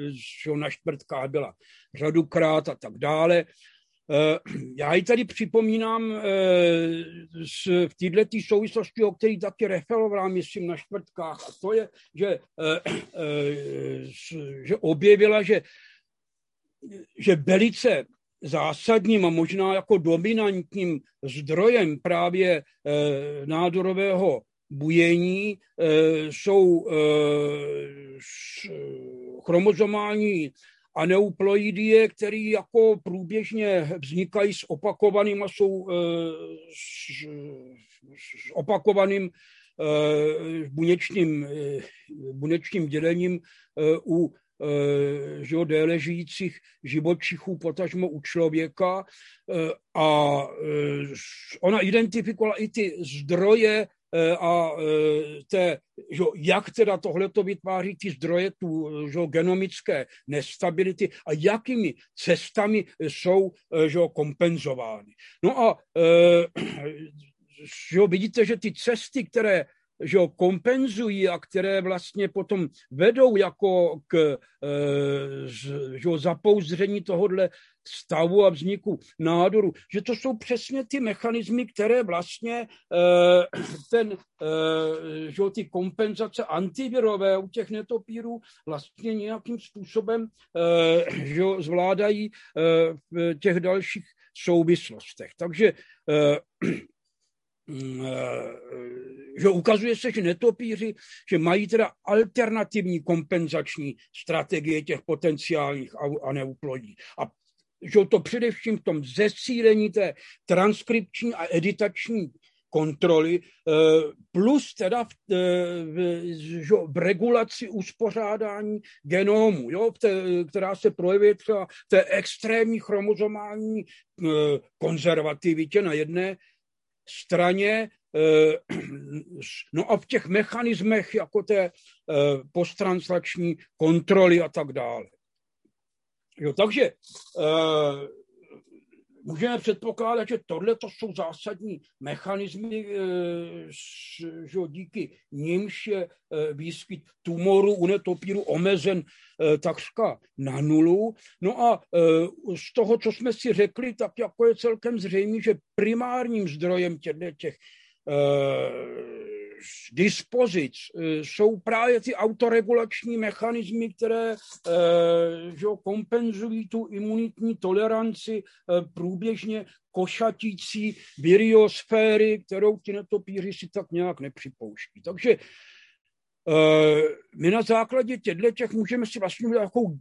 že na čtvrtkách byla řadukrát a tak dále. Eh, já ji tady připomínám eh, v této souvislosti, o které taky referovala, myslím, na čtvrtkách, a to je, že, eh, že objevila, že, že velice zásadním a možná jako dominantním zdrojem právě nádorového bujení jsou chromozomální aneuploidie, které jako průběžně vznikají s opakovaným a jsou eh, s, s opakovaným eh, buněčným, eh, buněčným dělením u že déle žijících živočichů, potažmo u člověka. A ona identifikovala i ty zdroje a e, té, že, jak teda tohleto vytváří ty zdroje tu že, genomické nestability a jakými cestami jsou že, kompenzovány. No a že, vidíte, že ty cesty, které že ho kompenzují a které vlastně potom vedou jako k že ho zapouzdření tohohle stavu a vzniku nádoru, že to jsou přesně ty mechanismy, které vlastně ten, že ty kompenzace antivirové u těch netopírů vlastně nějakým způsobem že zvládají v těch dalších souvislostech. Takže eh, že ukazuje se, že netopíři, že mají teda alternativní kompenzační strategie těch potenciálních a neuplodí. A že to především v tom zesílení té transkripční a editační kontroly, eh, plus teda v, eh, v, v regulaci uspořádání genomu, jo, která se projevuje třeba v té extrémní chromozomální konzervativitě na jedné straně, eh, no a v těch mechanismech jako té eh, posttranslační kontroly a tak dále. Jo, takže eh, můžeme předpokládat, že tohle to jsou zásadní mechanismy, že díky nimž je výskyt tumoru u netopíru omezen takřka na nulu. No a z toho, co jsme si řekli, tak jako je celkem zřejmé, že primárním zdrojem těch dispozic jsou právě ty autoregulační mechanismy, které že kompenzují tu imunitní toleranci průběžně košatící viriosféry, kterou ti netopíři si tak nějak nepřipouští. Takže my na základě těchto těch můžeme si vlastně takovou,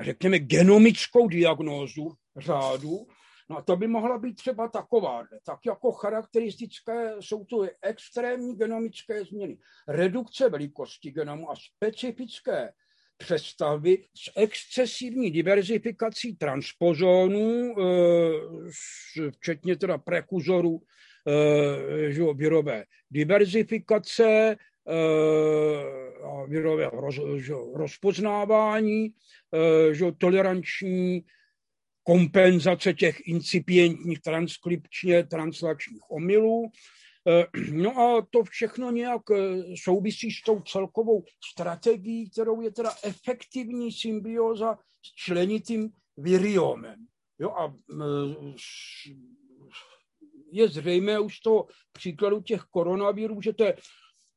řekněme, genomickou diagnózu řádu, No a to by mohla být třeba taková, tak jako charakteristické jsou to extrémní genomické změny, redukce velikosti genomu a specifické přestavby s excesivní diverzifikací transpozónů, eh, včetně teda prekuzorů eh, virové diverzifikace, eh, virového roz, rozpoznávání, toleranční kompenzace těch incipientních transkripčně translačních omylů. Eh, no a to všechno nějak eh, souvisí s tou celkovou strategií, kterou je teda efektivní symbioza s členitým viriomem. Jo a eh, je zřejmé už z toho příkladu těch koronavirů, že to je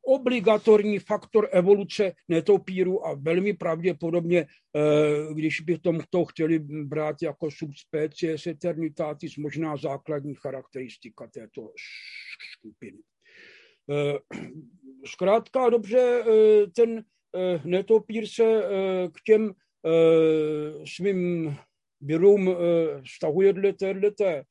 obligatorní faktor evoluce netopíru a velmi pravděpodobně, eh, když by tom to chtěli brát jako subspecies eternitatis, možná základní charakteristika této skupiny. Eh, zkrátka dobře, eh, ten netopír se k těm svým virům vztahuje dle této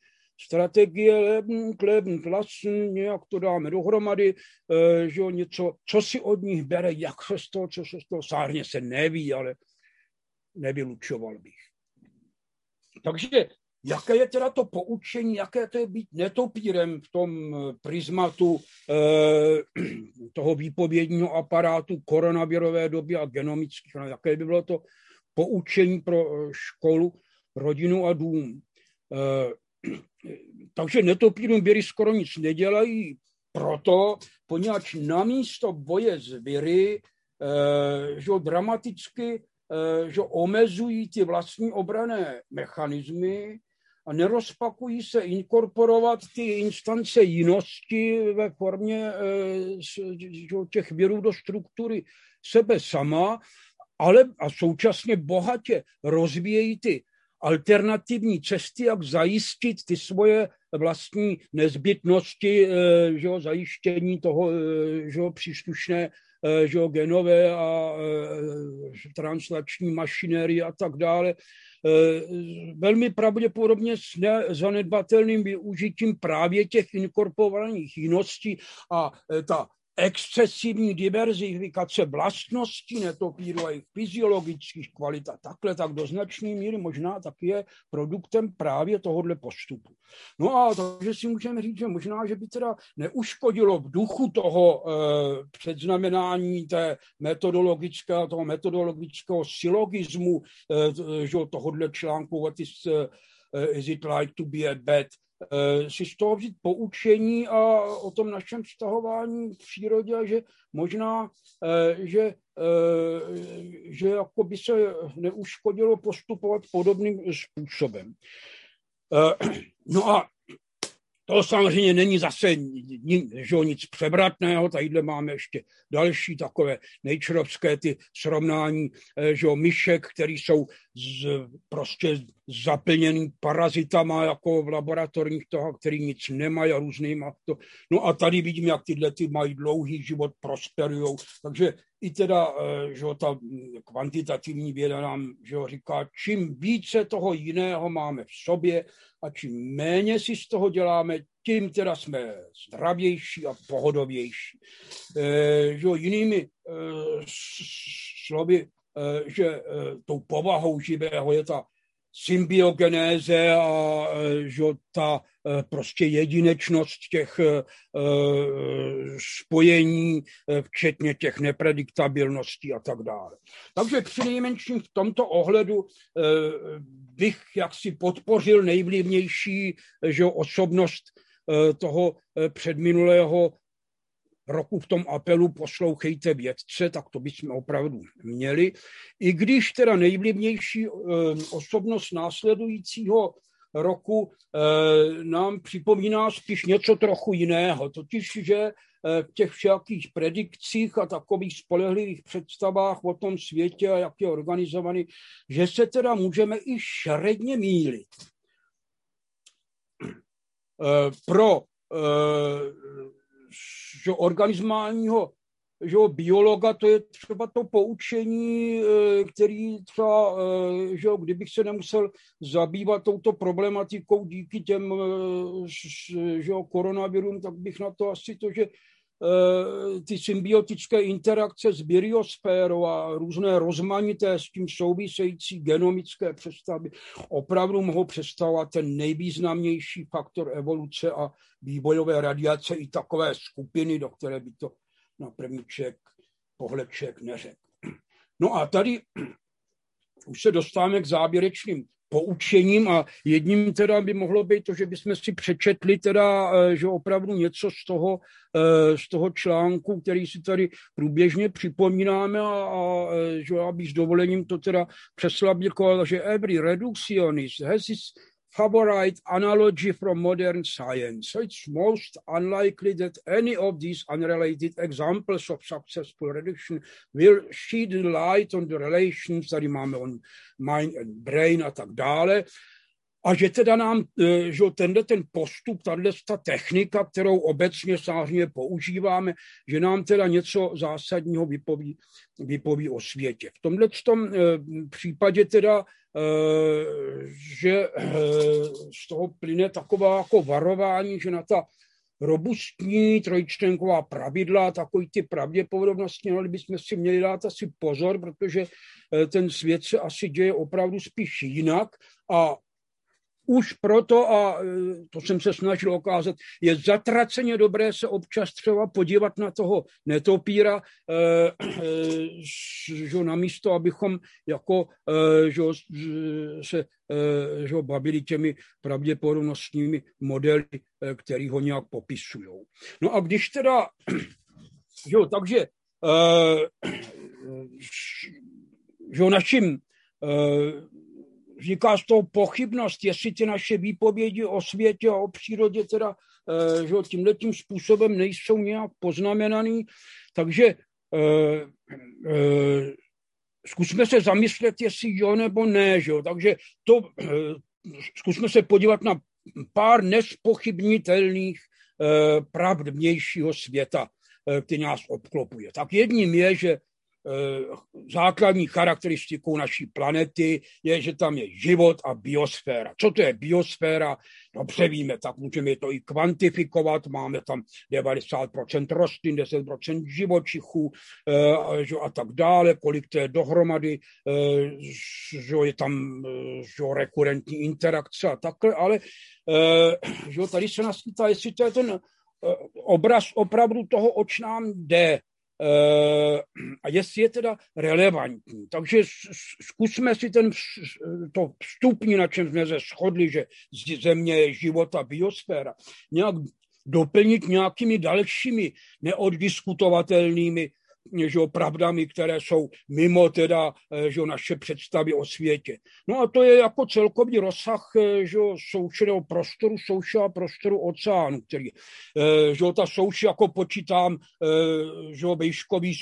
strategie Leben, Kleben, Klassen, nějak to dáme dohromady, e, že něco, co si od nich bere, jak se z toho, co se z toho, sárně se neví, ale nevylučoval bych. Takže jaké je teda to poučení, jaké to je být netopírem v tom prismatu e, toho výpovědního aparátu koronavirové doby a genomických, no, jaké by bylo to poučení pro školu, rodinu a dům. E, takže netopírům viry skoro nic nedělají, proto, poněvadž namísto boje s viry, eh, že dramaticky eh, že omezují ty vlastní obrané mechanismy a nerozpakují se inkorporovat ty instance jinosti ve formě eh, těch virů do struktury sebe sama, ale a současně bohatě rozvíjejí ty alternativní cesty, jak zajistit ty svoje vlastní nezbytnosti, eh, že jo, zajištění toho eh, že jo, příslušné eh, že jo, genové a translační mašinérie a tak dále. Velmi pravděpodobně s zanedbatelným využitím právě těch inkorporovaných jiností a ta excesivní diverzifikace vlastností netopíru a jejich fyziologických kvalit a takhle, tak do značné míry možná taky je produktem právě tohohle postupu. No a takže si můžeme říct, že možná, že by teda neuškodilo v duchu toho eh, předznamenání té metodologického, toho metodologického silogismu že tohohle článku What is, uh, is it like to be a bad si z toho vzít poučení a o tom našem vztahování v přírodě, že možná, že, že jako by se neuškodilo postupovat podobným způsobem. No a to samozřejmě není zase že nic převratného, tadyhle máme ještě další takové nejčerovské ty srovnání, eh, že myšek, který jsou z, prostě zaplněný parazitama jako v laboratorních toho, který nic nemají a různýma to. No a tady vidím, jak tyhle ty mají dlouhý život, prosperují. Takže i teda, eh, že ta kvantitativní věda nám že říká, čím více toho jiného máme v sobě a čím méně si z toho děláme, tím teda jsme zdravější a pohodovější. E, že jinými e, slovy, že tou povahou živého je ta symbiogenéze a že ta prostě jedinečnost těch spojení, včetně těch neprediktabilností a tak dále. Takže při nejmenším v tomto ohledu bych jaksi podpořil nejvlivnější že osobnost toho předminulého roku v tom apelu poslouchejte vědce, tak to bychom opravdu měli. I když teda nejvlivnější eh, osobnost následujícího roku nám připomíná spíš něco trochu jiného, totiž, že v těch všakých predikcích a takových spolehlivých představách o tom světě a jak je organizovaný, že se teda můžeme i šredně mílit. Eh, pro eh, že organismálního že biologa, to je třeba to poučení, eh, který třeba, že kdybych se nemusel zabývat touto problematikou díky těm že koronavirům, tak bych na to asi to, že Eh, ty symbiotické interakce s biosférou a různé rozmanité s tím související genomické představy opravdu mohou představovat ten nejvýznamnější faktor evoluce a vývojové radiace i takové skupiny, do které by to na první ček, pohled ček neřekl. No a tady už se dostáváme k závěrečným poučením a jedním teda by mohlo být to, že bychom si přečetli teda, eh, že opravdu něco z toho, eh, z toho článku, který si tady průběžně připomínáme a, a eh, že já bych s dovolením to teda přeslabikoval, že every reductionist has his favorite analogy from modern science. So it's most unlikely that any of these unrelated examples of successful reduction will shed light on the relations, tady máme on mind and brain a tak dále. A že teda nám, e, že tenhle ten postup, tahle ta technika, kterou obecně samozřejmě používáme, že nám teda něco zásadního vypoví, vypoví o světě. V tomhle tom e, případě teda že eh, z toho plyne taková jako varování, že na ta robustní trojčtenková pravidla, takový ty pravděpodobnosti, ale bychom si měli dát asi pozor, protože eh, ten svět se asi děje opravdu spíš jinak a už proto, a to jsem se snažil okázat, je zatraceně dobré se občas třeba podívat na toho netopíra, že na místo, abychom jako že se že bavili těmi pravděpodobnostními modely, které ho nějak popisují. No a když teda, že takže že naším vzniká z toho pochybnost, jestli ty naše výpovědi o světě a o přírodě teda eh, že tímhle tím způsobem nejsou nějak poznamenaný. Takže eh, eh, zkusme se zamyslet, jestli jo nebo ne. Že? Takže to, zkusme se podívat na pár nespochybnitelných pravd vnějšího světa, který nás obklopuje. Tak jedním je, že základní charakteristikou naší planety je, že tam je život a biosféra. Co to je biosféra? Dobře víme, tak můžeme to i kvantifikovat. Máme tam 90% rostlin, 10% živočichů eh, a tak dále, kolik to je dohromady, eh, že je tam že rekurentní interakce a takhle, ale že tady se naskýtá, jestli to je ten obraz opravdu toho, oč nám jde a jestli je teda relevantní. Takže zkusme si ten to vstupní, na čem jsme se shodli, že země je života biosféra, nějak doplnit nějakými dalšími neoddiskutovatelnými že jo, pravdami, které jsou mimo teda eh, že jo, naše představy o světě. No a to je jako celkový rozsah eh, že jo, soušeného prostoru, souše a prostoru oceánu, který, eh, že jo, ta souši jako počítám, že jo, výškový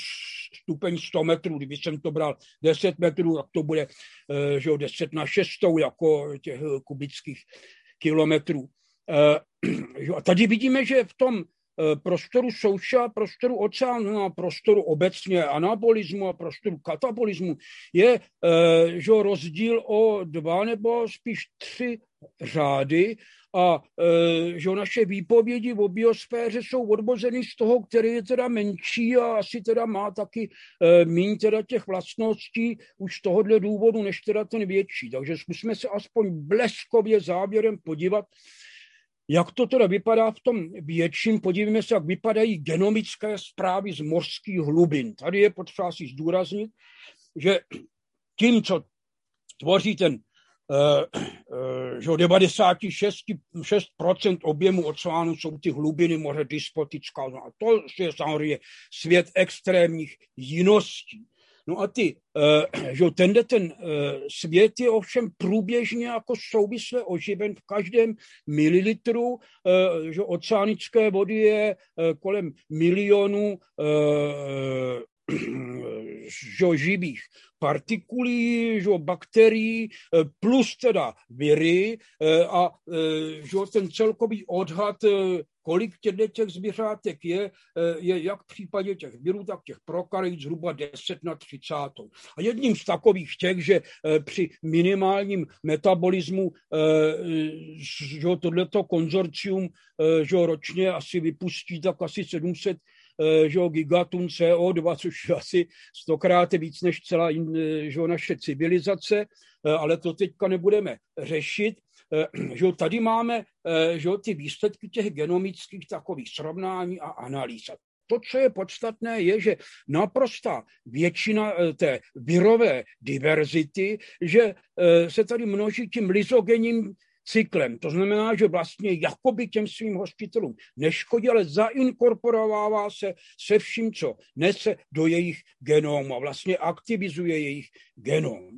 stupeň 100 metrů, kdyby jsem to bral 10 metrů, tak to bude, že jo, 10 na 6 jako těch kubických kilometrů. A tady vidíme, že v tom prostoru souša, prostoru oceánu a prostoru obecně anabolismu a prostoru katabolismu je eh, že rozdíl o dva nebo spíš tři řády a eh, že naše výpovědi o biosféře jsou odvozeny z toho, který je teda menší a asi teda má taky méně teda těch vlastností už z tohohle důvodu, než teda ten větší. Takže zkusme se aspoň bleskově závěrem podívat jak to teda vypadá v tom větším? Podívejme se, jak vypadají genomické zprávy z mořských hlubin. Tady je potřeba si zdůraznit, že tím, co tvoří ten uh, uh, 96% objemu oceánu jsou ty hlubiny moře despotická. A to je samozřejmě svět extrémních jiností. No a ty, uh, že tenhle ten uh, svět je ovšem průběžně jako souvisle oživen v každém mililitru, uh, že oceánické vody je kolem milionu živých partikulí, že bakterií, plus teda viry a že ten celkový odhad kolik těch zvířátek je, eh, je jak v případě těch virů, tak těch prokaryt zhruba 10 na 30. A jedním z takových těch, že eh, při minimálním metabolismu eh, že tohleto konzorcium že ročně asi vypustí tak asi 700 že gigatun CO2, což je asi stokrát víc než celá že naše civilizace, ale to teďka nebudeme řešit. Eh, že tady máme eh, že ty výsledky těch genomických takových srovnání a analýz. To, co je podstatné, je, že naprosta většina eh, té virové diverzity, že se tady množí tím lizogenním cyklem. To znamená, že vlastně jakoby těm svým hostitelům neškodí, ale zainkorporovává se se vším, co nese do jejich genomu a vlastně aktivizuje jejich genom.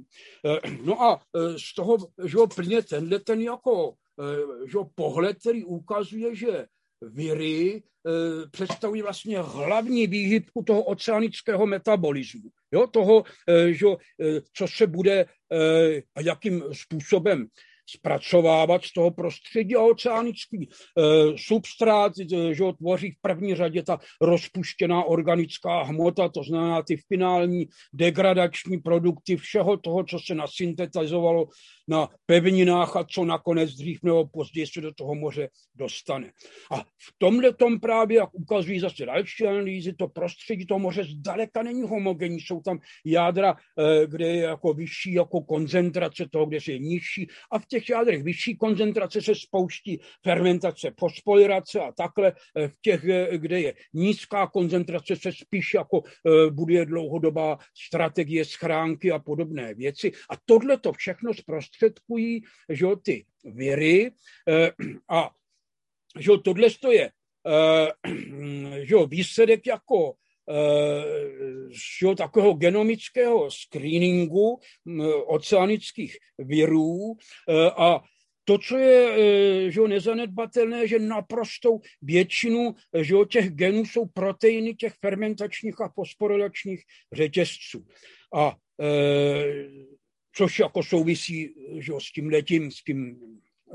Eh, no a eh, z toho, že plně tenhle ten jako eh, že pohled, který ukazuje, že viry představují vlastně hlavní výhybku toho oceanického metabolismu. Jo, toho, že, co se bude a jakým způsobem zpracovávat z toho prostředí. A oceánický e, substrát, e, že ho tvoří v první řadě ta rozpuštěná organická hmota, to znamená ty finální degradační produkty všeho toho, co se nasyntetizovalo na pevninách a co nakonec dřív nebo později se do toho moře dostane. A v tomhle tom právě, jak ukazují zase další analýzy, to prostředí toho moře zdaleka není homogenní. Jsou tam jádra, e, kde je jako vyšší jako koncentrace toho, kde je nižší a v těch jádrech vyšší koncentrace se spouští fermentace, fosfolilace a takhle eh, v těch, eh, kde je nízká koncentrace, se spíš jako eh, buduje dlouhodobá strategie schránky a podobné věci. A tohle to všechno zprostředkují že jo, ty viry a že jo, tohle je že jo, výsledek jako z takového genomického screeningu oceanických virů a to, co je že nezanedbatelné, že naprostou většinu že těch genů jsou proteiny těch fermentačních a fosforilačních řetězců. A což jako souvisí že s tím letím, s tím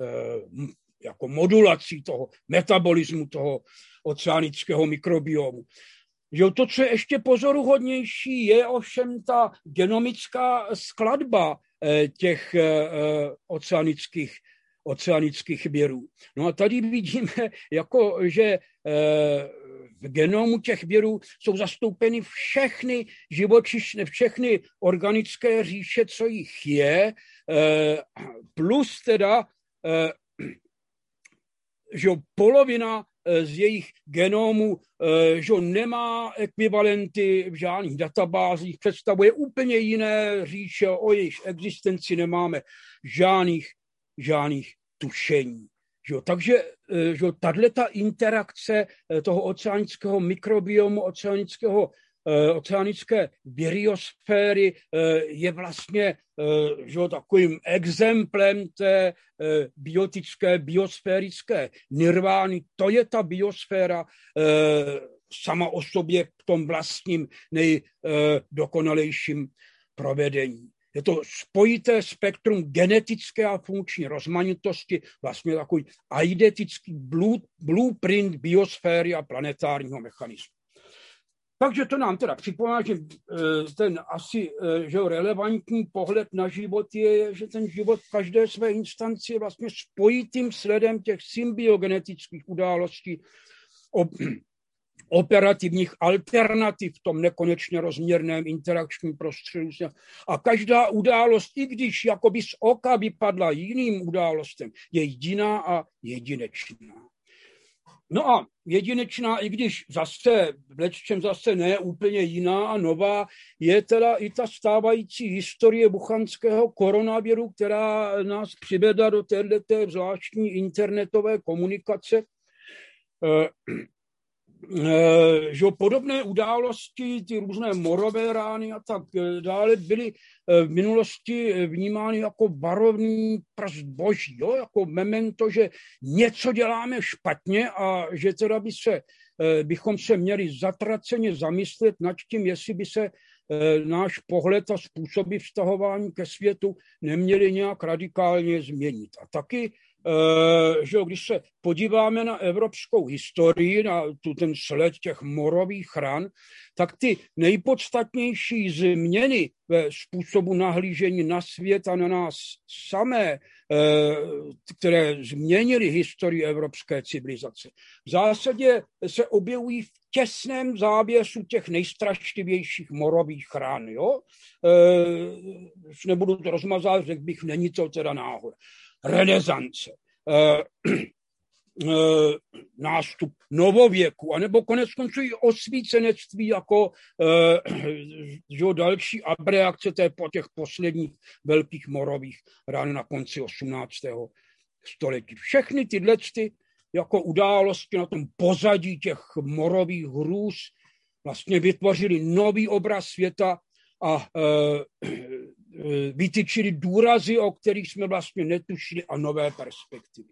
e, jako modulací toho metabolismu toho oceánického mikrobiomu. Že to, co je ještě pozoruhodnější, je ovšem ta genomická skladba eh, těch eh, eh, oceanických, oceanických věrů. No a tady vidíme, jako, že v genomu těch věrů jsou zastoupeny všechny živočišné, všechny organické říše, co jich je, plus teda že polovina z jejich genomu že nemá ekvivalenty v žádných databázích, představuje úplně jiné říše, o jejich existenci nemáme žádných, žádných tušení. Jo, takže že tato interakce toho oceánického mikrobiomu, oceánického Eh, oceánické biosféry eh, je vlastně eh, že, takovým exemplem té biotické, biosférické nirvány. To je ta biosféra sama o sobě v tom vlastním nejdokonalejším provedení. Je to spojité spektrum genetické a funkční rozmanitosti, vlastně takový aidetický blueprint biosféry a planetárního mechanismu. Takže to nám teda připomíná, že eh, ten asi eh, že relevantní pohled na život je, že ten život v každé své instanci je vlastně spojitým sledem těch symbiogenetických událostí, operativních alternativ v tom nekonečně rozměrném interakčním prostředí. A každá událost, i když jakoby z oka vypadla jiným událostem, je jediná a jedinečná. No a jedinečná, i když zase, v leččem zase ne úplně jiná a nová, je teda i ta stávající historie buchanského koronaviru, která nás přivedla do této zvláštní internetové komunikace. Eh, že podobné události, ty různé morové rány a tak eh, dále, byly eh, v minulosti vnímány jako varovný prst boží, jo? jako memento, že něco děláme špatně a že teda by se, bychom se měli zatraceně zamyslet nad tím, jestli by se náš pohled a způsoby vztahování ke světu neměli nějak radikálně změnit. A taky že když se podíváme na evropskou historii, na tu ten sled těch morových ran, tak ty nejpodstatnější změny ve způsobu nahlížení na svět a na nás samé, eh, které změnily historii evropské civilizace, v zásadě se objevují v těsném závěsu těch nejstrašlivějších morových ran. Jo? E, nebudu to rozmazat, řekl bych, není to teda náhoda renesance, eh, eh, nástup novověku, anebo konec konců i osvícenectví jako že další abreakce té po těch posledních velkých morových ran na konci 18. století. Všechny tyhle ty jako události na tom pozadí těch morových hrůz vlastně vytvořili nový obraz světa a Eh, vytyčili důrazy, o kterých jsme vlastně netušili a nové perspektivy.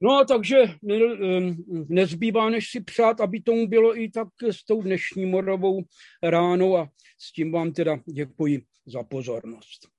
No a takže eh, nezbývá, než si přát, aby tomu bylo i tak s tou dnešní morovou ránou a s tím vám teda děkuji za pozornost.